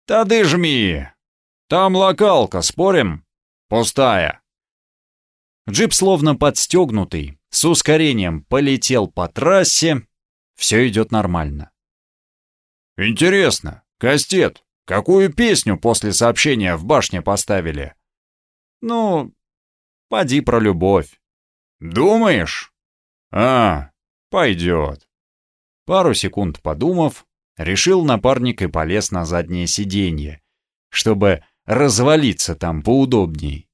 «Тады жми! Там локалка, спорим? Пустая!» Джип, словно подстегнутый, с ускорением полетел по трассе. Все идет нормально. «Интересно, Кастет, какую песню после сообщения в башне поставили?» «Ну, поди про любовь». «Думаешь?» «А, Пойдет. Пару секунд подумав, решил напарник и полез на заднее сиденье, чтобы развалиться там поудобней.